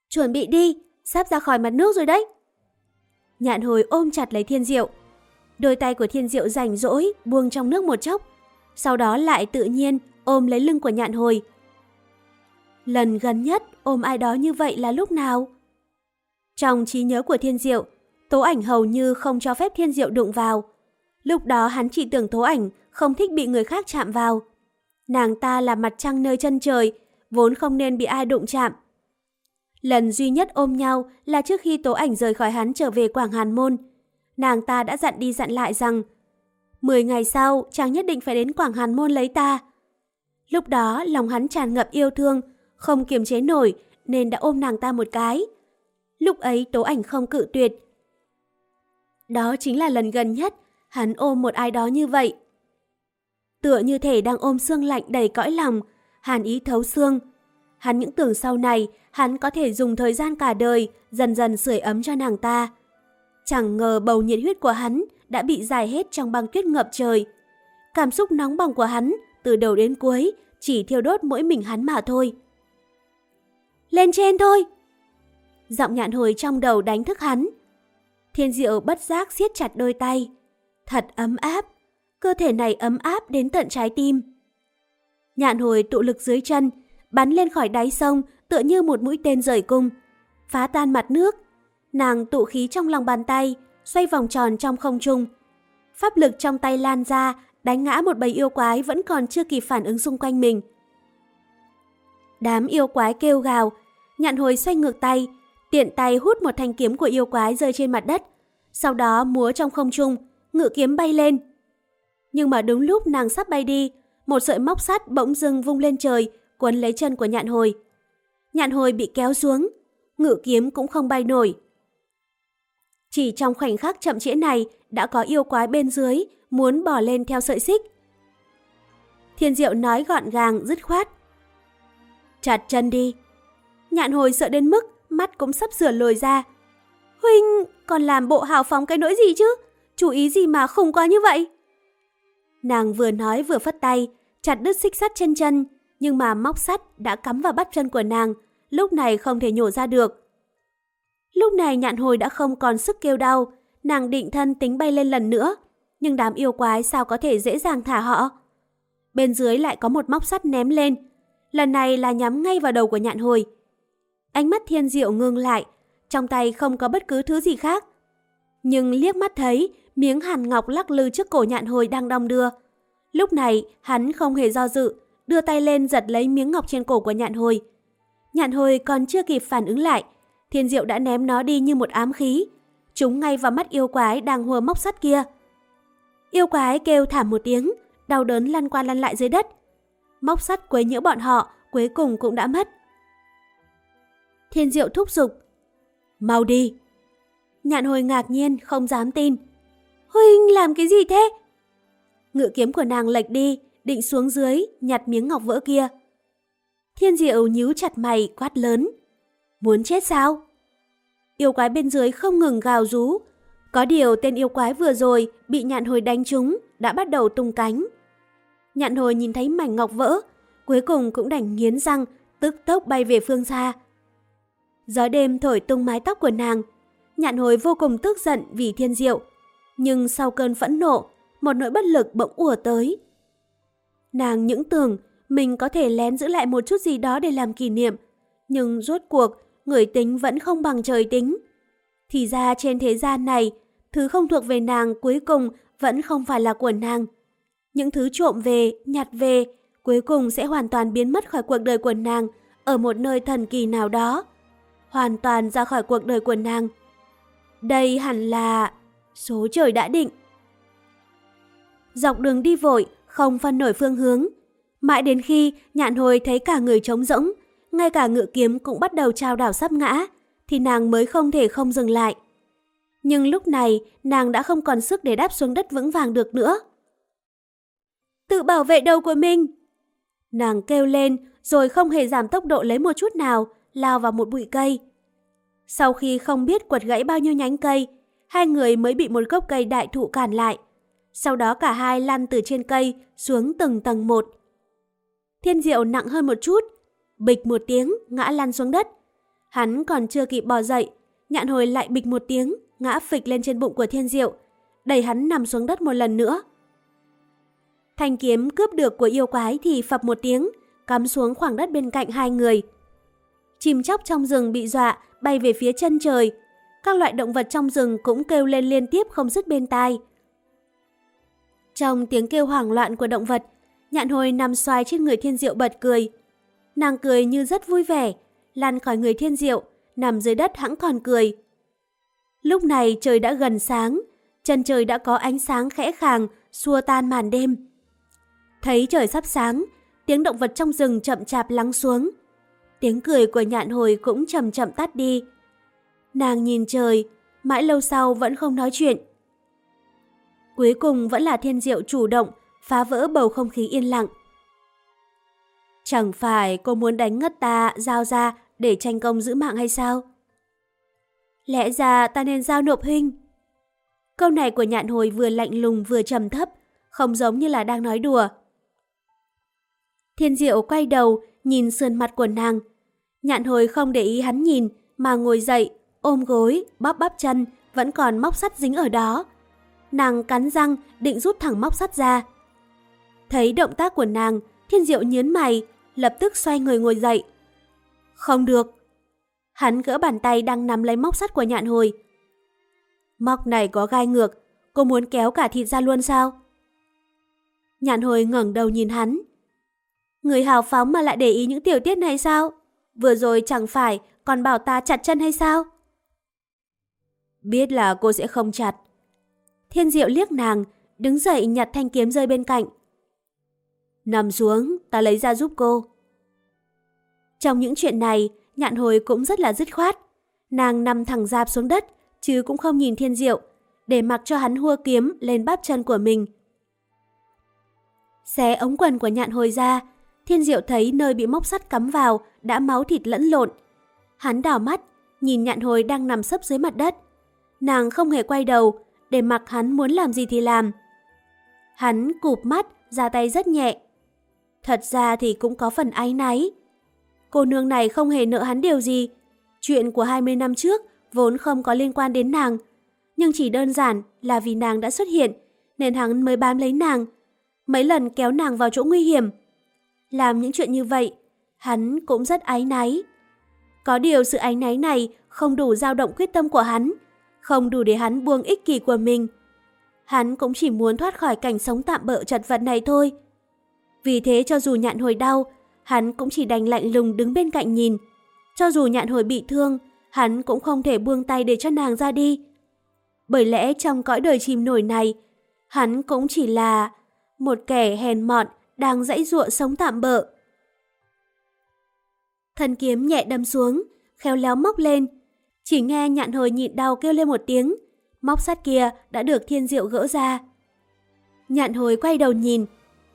Chuẩn bị đi, sắp ra khỏi mặt nước rồi đấy. Nhạn hồi ôm chặt lấy thiên diệu. Đôi tay của thiên diệu rảnh rỗi, buông trong nước một chốc. Sau đó lại tự nhiên ôm lấy lưng của nhạn hồi. Lần gần nhất ôm ai đó như vậy là lúc nào? Trong trí nhớ của thiên diệu, tố ảnh hầu như không cho phép thiên diệu đụng vào. Lúc đó hắn chỉ tưởng tố ảnh không thích bị người khác chạm vào. Nàng ta là mặt trăng nơi chân trời, vốn không nên bị ai đụng chạm. Lần duy nhất ôm nhau là trước khi tố ảnh rời khỏi hắn trở về Quảng Hàn Môn. Nàng ta đã dặn đi dặn lại rằng Mười ngày sau, chàng nhất định phải đến Quảng Hàn Môn lấy ta. Lúc đó, lòng hắn tràn ngập yêu thương, không kiềm chế nổi, nên đã ôm nàng ta một cái. Lúc ấy tố ảnh không cự tuyệt. Đó chính là lần gần nhất, hắn ôm một ai đó như vậy. Tựa như thể đang ôm xương lạnh đầy cõi lòng, hàn ý thấu xương. Hắn những tưởng sau này, hắn có thể dùng thời gian cả đời, dần dần sưởi ấm cho nàng ta. Chẳng ngờ bầu nhiệt huyết của hắn đã bị dài hết trong băng tuyết ngập trời. Cảm xúc nóng bỏng của hắn, từ đầu đến cuối, chỉ thiêu đốt mỗi mình hắn mà thôi. Lên trên thôi! Giọng nhạn hồi trong đầu đánh thức hắn. Thiên diệu bất giác siết chặt đôi tay. Thật ấm áp, cơ thể này ấm áp đến tận trái tim. Nhạn hồi tụ lực dưới chân, bắn lên khỏi đáy sông tựa như một mũi tên rời cung, phá tan mặt nước. Nàng tụ khí trong lòng bàn tay, xoay vòng tròn trong không trung. Pháp lực trong tay lan ra, đánh ngã một bầy yêu quái vẫn còn chưa kịp phản ứng xung quanh mình. Đám yêu quái kêu gào, nhạn hồi xoay ngược tay, tiện tay hút một thanh kiếm của yêu quái rơi trên mặt đất, sau đó múa trong không trung, ngự kiếm bay lên. Nhưng mà đúng lúc nàng sắp bay đi, một sợi móc sắt bỗng dưng vung lên trời, quấn lấy chân của nhạn hồi. Nhạn hồi bị kéo xuống, ngự kiếm cũng không bay nổi. Chỉ trong khoảnh khắc chậm trễ này đã có yêu quái bên dưới muốn bỏ lên theo sợi xích. Thiên diệu nói gọn gàng, dứt khoát. Chặt chân đi. Nhạn hồi sợ đến mức mắt cũng sắp sửa lồi ra. Huynh còn làm bộ hào phóng cái nỗi gì chứ? chú ý gì mà không quá như vậy? Nàng vừa nói vừa phất tay, chặt đứt xích sắt trên chân, nhưng mà móc sắt đã cắm vào bắp chân của nàng, lúc này không thể nhổ ra được. Lúc này nhạn hồi đã không còn sức kêu đau, nàng định thân tính bay lên lần nữa, nhưng đám yêu quái sao có thể dễ dàng thả họ. Bên dưới lại có một móc sắt ném lên, lần này là nhắm ngay vào đầu của nhạn hồi. Ánh mắt thiên diệu ngưng lại, trong tay không có bất cứ thứ gì khác. Nhưng liếc mắt thấy miếng hàn ngọc lắc lư trước cổ nhạn hồi đang đong đưa. Lúc này hắn không hề do dự, đưa tay lên giật lấy miếng ngọc trên cổ của nhạn hồi. Nhạn hồi còn chưa kịp phản ứng lại, thiên diệu đã ném nó đi như một ám khí. Chúng ngay vào mắt yêu quái đang hùa móc sắt kia. Yêu quái kêu thảm một tiếng, đau đớn lăn qua lăn lại dưới đất. Móc sắt quấy nhiễu bọn họ, cuối cùng cũng đã mất. Thiên diệu thúc giục. Mau đi! Nhạn hồi ngạc nhiên, không dám tin. Huynh làm cái gì thế? Ngự kiếm của nàng lệch đi, định xuống dưới, nhặt miếng ngọc vỡ kia. Thiên diệu nhíu chặt mày, quát lớn. Muốn chết sao? Yêu quái bên dưới không ngừng gào rú. Có điều tên yêu quái vừa rồi bị nhạn hồi đánh trúng, đã bắt đầu tung cánh. Nhạn hồi nhìn thấy mảnh ngọc vỡ, cuối cùng cũng đành nghiến răng, tức tốc bay về phương xa. Gió đêm thổi tung mái tóc của nàng, nhạn hồi vô cùng tức giận vì thiên diệu. Nhưng sau cơn phẫn nộ, một nỗi bất lực bỗng ùa tới. Nàng những tưởng mình có thể lén giữ lại một chút gì đó để làm kỷ niệm, nhưng rốt cuộc người tính vẫn không bằng trời tính. Thì ra trên thế gian này, thứ không thuộc về nàng cuối cùng vẫn không phải là của nàng. Những thứ trộm về, nhặt về, cuối cùng sẽ hoàn toàn biến mất khỏi cuộc đời của nàng ở một nơi thần kỳ nào đó. Hoàn toàn ra khỏi cuộc đời của nàng. Đây hẳn là số trời đã định. Dọc đường đi vội, không phân nổi phương hướng. Mãi đến khi nhạn hồi thấy cả người trống rỗng, ngay cả ngựa kiếm cũng bắt đầu trao đảo sắp ngã, thì nàng mới không thể không dừng lại. Nhưng lúc này, nàng đã không còn sức để đáp xuống đất vững vàng được nữa. Tự bảo vệ đầu của mình! Nàng kêu lên, rồi không hề giảm tốc độ lấy một chút nào, lao vào một bụi cây. Sau khi không biết quật gãy bao nhiêu nhánh cây, hai người mới bị một gốc cây đại thụ cản lại. Sau đó cả hai lăn từ trên cây xuống từng tầng một. Thiên diệu nặng hơn một chút, bịch một tiếng ngã lăn xuống đất. Hắn còn chưa kịp bò dậy, nhạn hồi lại bịch một tiếng ngã phịch lên trên bụng của thiên diệu, đẩy hắn nằm xuống đất một lần nữa. Thanh kiếm cướp được của yêu quái thì phập một tiếng, cắm xuống khoảng đất bên cạnh hai người. Chim chóc trong rừng bị dọa, bay về phía chân trời. Các loại động vật trong rừng cũng kêu lên liên tiếp không dứt bên tai. Trong tiếng kêu hoảng loạn của động vật, nhạn hồi nằm xoài trên người thiên diệu bật cười. Nàng cười như rất vui vẻ, lan khỏi người thiên diệu, nằm dưới đất hãng còn cười. Lúc này trời đã gần sáng, chân trời đã có ánh sáng khẽ khàng xua tan màn đêm. Thấy trời sắp sáng, tiếng động vật trong rừng chậm chạp lắng xuống. Tiếng cười của nhạn hồi cũng chậm chậm tắt đi. Nàng nhìn trời, mãi lâu sau vẫn không nói chuyện. Cuối cùng vẫn là thiên diệu chủ động, phá vỡ bầu không khí yên lặng. Chẳng phải cô muốn đánh ngất ta, giao ra để tranh công giữ mạng hay sao? Lẽ ra ta nên giao nộp huynh. Câu này của nhạn hồi vừa lạnh lùng vừa trầm thấp, không giống như là đang nói đùa. Thiên diệu quay đầu, nhìn sườn mặt của nàng. Nhạn hồi không để ý hắn nhìn, mà ngồi dậy, ôm gối, bóp bắp chân, vẫn còn móc sắt dính ở đó. Nàng cắn răng, định rút thẳng móc sắt ra. Thấy động tác của nàng, thiên diệu nhớn mày, lập tức xoay người ngồi dậy. Không được. Hắn gỡ bàn tay đang nắm lấy móc sắt của nhạn hồi. Móc này có gai ngược, cô muốn kéo cả thịt ra luôn sao? Nhạn hồi ngẩng đầu nhìn hắn. Người hào phóng mà lại để ý những tiểu tiết này sao? Vừa rồi chẳng phải còn bảo ta chặt chân hay sao? Biết là cô sẽ không chặt. Thiên diệu liếc nàng, đứng dậy nhặt thanh kiếm rơi bên cạnh. Nằm xuống, ta lấy ra giúp cô. Trong những chuyện này, nhạn hồi cũng rất là dứt khoát. Nàng nằm thẳng dạp xuống đất, chứ cũng không nhìn thiên diệu, để mặc cho hắn hua kiếm lên bắp chân của mình. Xé ống quần của nhạn hồi ra, thiên diệu thấy nơi bị móc sắt cắm vào đã máu thịt lẫn lộn. Hắn đảo mắt, nhìn nhạn hồi đang nằm sấp dưới mặt đất. Nàng không hề quay đầu, để mặc hắn muốn làm gì thì làm. Hắn cụp mắt, ra tay rất nhẹ. Thật ra thì cũng có phần áy náy. Cô nương này không hề nợ hắn điều gì. Chuyện của 20 năm trước vốn không có liên quan đến nàng. Nhưng chỉ đơn giản là vì nàng đã xuất hiện, nên hắn mới bám lấy nàng. Mấy lần kéo nàng vào chỗ nguy hiểm. Làm những chuyện như vậy, hắn cũng rất áy náy. Có điều sự áy náy này không đủ dao động quyết tâm của hắn, không đủ để hắn buông ích kỷ của mình. Hắn cũng chỉ muốn thoát khỏi cảnh sống tạm bỡ chật vật này thôi. Vì thế cho dù nhạn hồi đau, hắn cũng chỉ đành lạnh lùng đứng bên cạnh nhìn. Cho dù nhạn hồi bị thương, hắn cũng không thể buông tay để cho nàng ra đi. Bởi lẽ trong cõi đời chìm nổi này, hắn cũng chỉ là một kẻ hèn mọn đang dãy ruộng sống tạm bợ. Thân kiếm nhẹ đâm xuống, khéo léo móc lên. Chỉ nghe nhạn hồi nhịn đau kêu lên một tiếng, móc sắt kia đã được thiên diệu gỡ ra. Nhạn hồi quay đầu nhìn,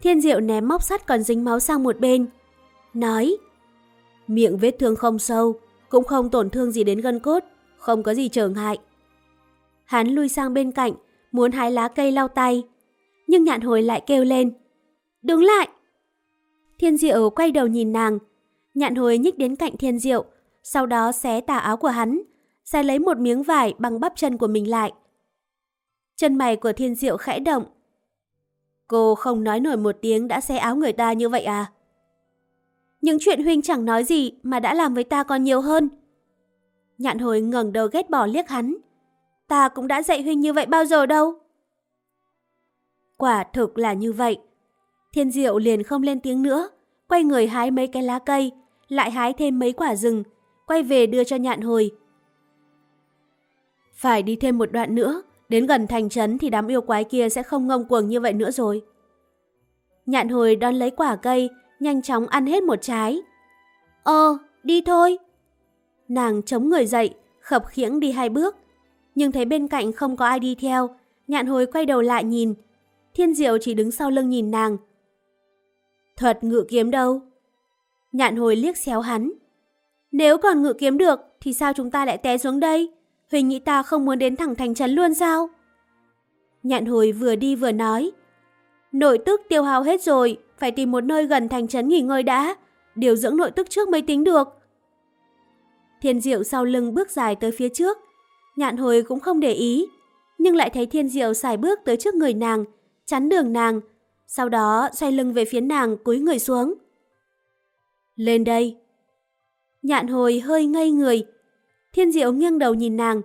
thiên diệu ném móc sắt còn dính máu sang một bên. Nói, miệng vết thương không sâu, cũng không tổn thương gì đến gân cốt, không có gì trở ngại. Hắn lui sang bên cạnh, muốn hái lá cây lau tay. Nhưng nhạn hồi lại kêu lên. Đứng lại! Thiên diệu quay đầu nhìn nàng. Nhạn hồi nhích đến cạnh thiên diệu, sau đó xé tà áo của hắn, xé lấy một miếng vải bằng bắp chân của mình lại. Chân mày của thiên diệu khẽ động. Cô không nói nổi một tiếng đã xé áo người ta như vậy à? Những chuyện huynh chẳng nói gì mà đã làm với ta còn nhiều hơn. Nhạn hồi ngẩng đầu ghét bỏ liếc hắn. Ta cũng đã dạy huynh như vậy bao giờ đâu. Quả thực là như vậy. Thiên diệu liền không lên tiếng nữa, quay người hái mấy cái lá cây, lại hái thêm mấy quả rừng, quay về đưa cho nhạn hồi. Phải đi thêm một đoạn nữa, đến gần thành trấn thì đám yêu quái kia sẽ không ngông cuồng như vậy nữa rồi. Nhạn hồi đón lấy quả cây, nhanh chóng ăn hết một trái. Ờ, đi thôi. Nàng chống người dậy, khập khiễng đi hai bước. Nhưng thấy bên cạnh không có ai đi theo, nhạn hồi quay đầu lại nhìn. Thiên diệu chỉ đứng sau lưng nhìn nàng. Thuật ngự kiếm đâu? Nhạn hồi liếc xéo hắn. Nếu còn ngự kiếm được, thì sao chúng ta lại té xuống đây? Huỳnh nghĩ ta không muốn đến thẳng thành trấn luôn sao? Nhạn hồi vừa đi vừa nói. Nội tức tiêu hao hết rồi, phải tìm một nơi gần thành trấn nghỉ ngơi đã, điều dưỡng nội tức trước mới tính được. Thiên Diệu sau lưng bước dài tới phía trước, nhạn hồi cũng không để ý, nhưng lại thấy Thiên Diệu xài bước tới trước người nàng, chắn đường nàng, sau đó xoay lưng về phía nàng cúi người xuống. Lên đây. Nhạn hồi hơi ngây người, Thiên Diệu nghiêng đầu nhìn nàng.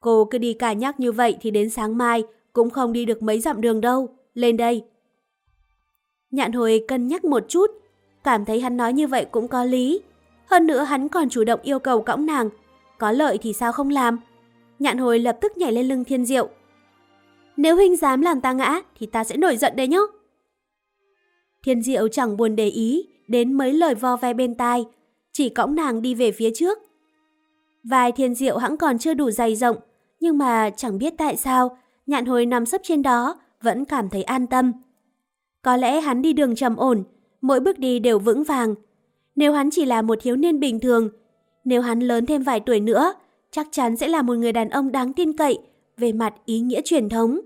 Cô cứ đi cả nhắc như vậy thì đến sáng mai cũng không đi được mấy dặm đường đâu, lên đây. Nhạn hồi cân nhắc một chút, cảm thấy hắn nói như vậy cũng có lý. Hơn nữa hắn còn chủ động yêu cầu cõng nàng, có lợi thì sao không làm. Nhạn hồi lập tức nhảy lên lưng thiên diệu. Nếu huynh dám làm ta ngã thì ta sẽ nổi giận đấy nhá. Thiên diệu chẳng buồn để ý đến mấy lời vo ve bên tai, chỉ cõng nàng đi về phía trước. Vai thiên diệu hãng còn chưa đủ dày rộng, nhưng mà chẳng biết tại sao, nhạn hồi nằm sấp trên đó vẫn cảm thấy an tâm. Có lẽ hắn đi đường trầm ổn, mỗi bước đi đều vững vàng. Nếu hắn chỉ là một thiếu niên bình thường, nếu hắn lớn thêm vài tuổi nữa, chắc chắn sẽ là một người đàn ông đáng tin cậy về mặt ý nghĩa truyền thống.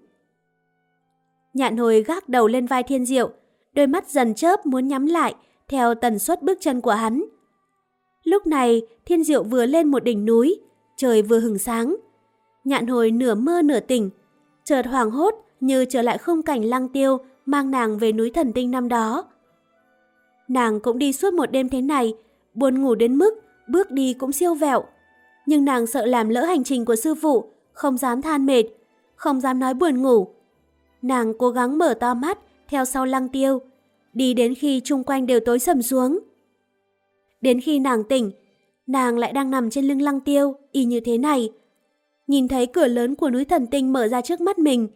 Nhạn hồi gác đầu lên vai thiên diệu, đôi mắt dần chớp muốn nhắm lại theo tần suất bước chân của hắn. Lúc này, thiên diệu vừa lên một đỉnh núi, trời vừa hừng sáng. Nhạn hồi nửa mơ nửa tỉnh, chợt hoàng hốt như trở lại khung cảnh lăng tiêu mang nàng về núi thần tinh năm đó. Nàng cũng đi suốt một đêm thế này, buồn ngủ đến mức bước đi cũng siêu vẹo. Nhưng nàng sợ làm lỡ hành trình của sư phụ, không dám than mệt, không dám nói buồn ngủ. Nàng cố gắng mở to mắt theo sau lăng tiêu, đi đến khi chung quanh đều tối sầm xuống. Đến khi nàng tỉnh, nàng lại đang nằm trên lưng lăng tiêu, y như thế này. Nhìn thấy cửa lớn của núi thần tinh mở ra trước mắt mình,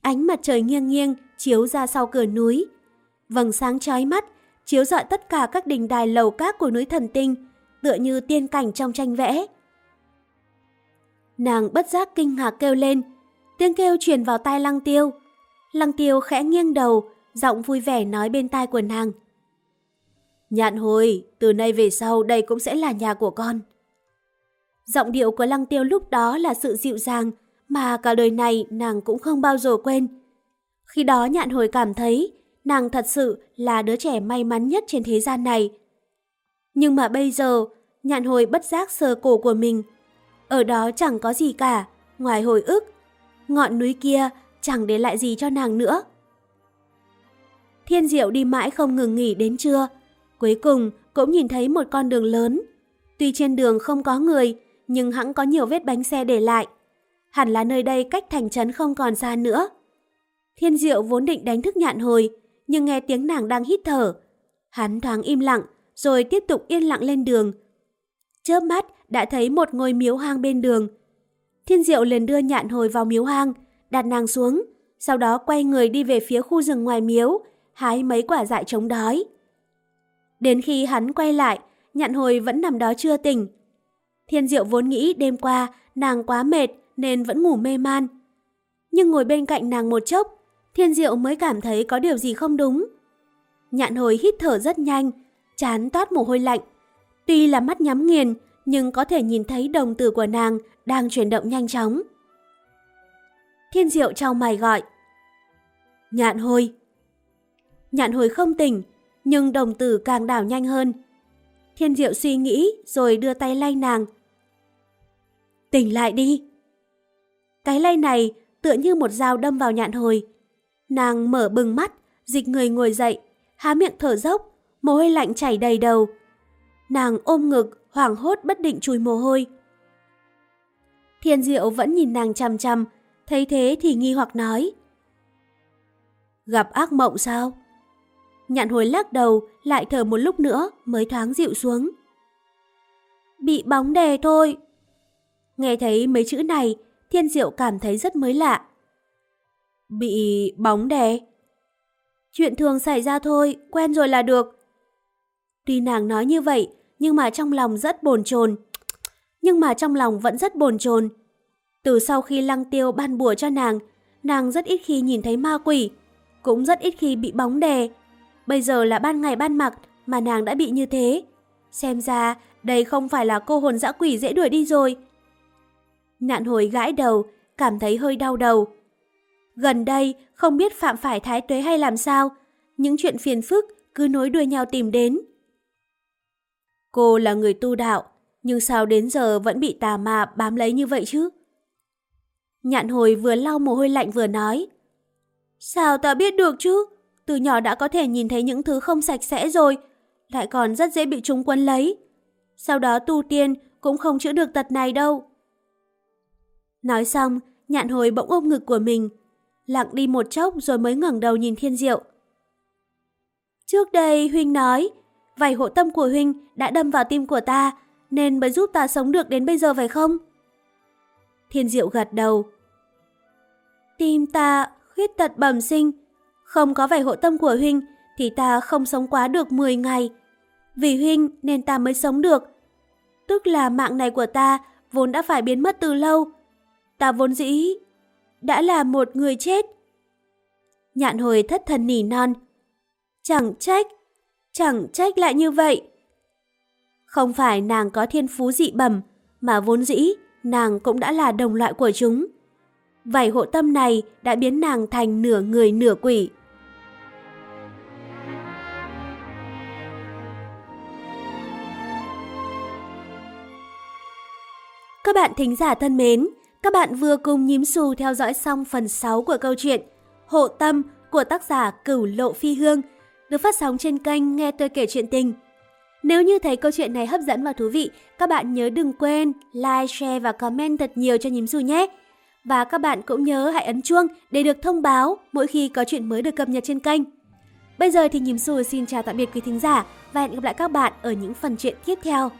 ánh mặt trời nghiêng nghiêng chiếu ra sau cửa núi. Vầng sáng chói mắt, chiếu rọi tất cả các đình đài lầu các của núi thần tinh, tựa như tiên cảnh trong tranh vẽ. Nàng bất giác kinh ngạc kêu lên, tiếng kêu truyền vào tai lăng tiêu. Lăng tiêu khẽ nghiêng đầu, giọng vui vẻ nói bên tai của nàng. Nhạn hồi, từ nay về sau đây cũng sẽ là nhà của con. Giọng điệu của lăng tiêu lúc đó là sự dịu dàng mà cả đời này nàng cũng không bao giờ quên. Khi đó nhạn hồi cảm thấy nàng thật sự là đứa trẻ may mắn nhất trên thế gian này. Nhưng mà bây giờ, nhạn hồi bất giác sờ cổ của mình. Ở đó chẳng có gì cả, ngoài hồi ức. Ngọn núi kia chẳng để lại gì cho nàng nữa. Thiên diệu đi mãi không ngừng nghỉ đến trưa. Cuối cùng cũng nhìn thấy một con đường lớn. Tuy trên đường không có người, nhưng hẳn có nhiều vết bánh xe để lại. Hẳn là nơi đây cách thành trấn không còn xa nữa. Thiên diệu vốn định đánh thức nhạn hồi, nhưng nghe tiếng nàng đang hít thở. Hắn thoáng im lặng, rồi tiếp tục yên lặng lên đường. Chớp mắt đã thấy một ngôi miếu hang bên đường. Thiên diệu liền đưa nhạn hồi vào miếu hang, đặt nàng xuống, sau đó quay người đi về phía khu rừng ngoài miếu, hái mấy quả dại chống đói. Đến khi hắn quay lại, nhạn hồi vẫn nằm đó chưa tỉnh. Thiên diệu vốn nghĩ đêm qua nàng quá mệt nên vẫn ngủ mê man. Nhưng ngồi bên cạnh nàng một chốc, Thiên diệu mới cảm thấy có điều gì không đúng. Nhạn hồi hít thở rất nhanh, chán toát mồ hôi lạnh. Tuy là mắt nhắm nghiền, nhưng có thể nhìn thấy đồng tử của nàng đang chuyển động nhanh chóng. Thiên diệu trao mày gọi. Nhạn hồi. Nhạn hồi không tỉnh, nhưng đồng tử càng đảo nhanh hơn. Thiên diệu suy nghĩ rồi đưa tay lay nàng. Tỉnh lại đi. Cái lay này tựa như một dao đâm vào nhạn hồi. Nàng mở bừng mắt, dịch người ngồi dậy, há miệng thở dốc, mồ hôi lạnh chảy đầy đầu. Nàng ôm ngực, hoảng hốt bất định chùi mồ hôi. Thiên Diệu vẫn nhìn nàng chằm chằm, thấy thế thì nghi hoặc nói. Gặp ác mộng sao? Nhạn hồi lắc đầu, lại thở một lúc nữa mới thoáng dịu xuống. Bị bóng đè thôi. Nghe thấy mấy chữ này, Thiên Diệu cảm thấy rất mới lạ. Bị bóng đè. Chuyện thường xảy ra thôi, quen rồi là được. Tuy nàng nói như vậy, nhưng mà trong lòng rất bồn chồn. Nhưng mà trong lòng vẫn rất bồn chồn. Từ sau khi lăng tiêu ban bùa cho nàng, nàng rất ít khi nhìn thấy ma quỷ, cũng rất ít khi bị bóng đè. Bây giờ là ban ngày ban mặt mà nàng đã bị như thế. Xem ra đây không phải là cô hồn dã quỷ dễ đuổi đi rồi. Nạn hồi gãi đầu, cảm thấy hơi đau đầu. Gần đây, không biết phạm phải thái tuế hay làm sao, những chuyện phiền phức cứ nối đuôi nhau tìm đến. Cô là người tu đạo, nhưng sao đến giờ vẫn bị tà ma bám lấy như vậy chứ? Nhạn hồi vừa lau mồ hôi lạnh vừa nói. Sao ta biết được chứ? Từ nhỏ đã có thể nhìn thấy những thứ không sạch sẽ rồi, lại còn rất dễ bị chúng quân lấy. Sau đó tu tiên cũng không chữa được tật này đâu. Nói xong, nhạn hồi bỗng ôm ngực của mình, lặng đi một chốc rồi mới ngẩng đầu nhìn Thiên Diệu. Trước đây Huynh nói, vảy hộ tâm của Huynh đã đâm vào tim của ta, nên mới giúp ta sống được đến bây giờ phải không? Thiên Diệu gật đầu. Tim ta khuyết tật bẩm sinh, không có vảy hộ tâm của Huynh thì ta không sống quá được 10 ngày. Vì Huynh nên ta mới sống được. Tức là mạng này của ta vốn đã phải biến mất từ lâu. Ta vốn dĩ đã là một người chết. Nhạn hồi thất thần nỉ non. Chẳng trách, chẳng trách lại như vậy. Không phải nàng có thiên phú dị bẩm, mà vốn dĩ nàng cũng đã là đồng loại của chúng. Vảy hộ tâm này đã biến nàng thành nửa người nửa quỷ. Các bạn thính giả thân mến, các bạn vừa cùng nhím xù theo dõi xong phần 6 của câu chuyện Hộ Tâm của tác giả Cửu Lộ Phi Hương, được phát sóng trên kênh Nghe Tôi Kể Chuyện Tình. Nếu như thấy câu chuyện này hấp dẫn và thú vị, các bạn nhớ đừng quên like, share và comment thật nhiều cho nhím xù nhé. Và các bạn cũng nhớ hãy ấn chuông để được thông báo mỗi khi có chuyện mới được cập nhật trên kênh. Bây giờ thì nhím xù xin chào tạm biệt quý thính giả và hẹn gặp lại các bạn ở những phần chuyện tiếp theo.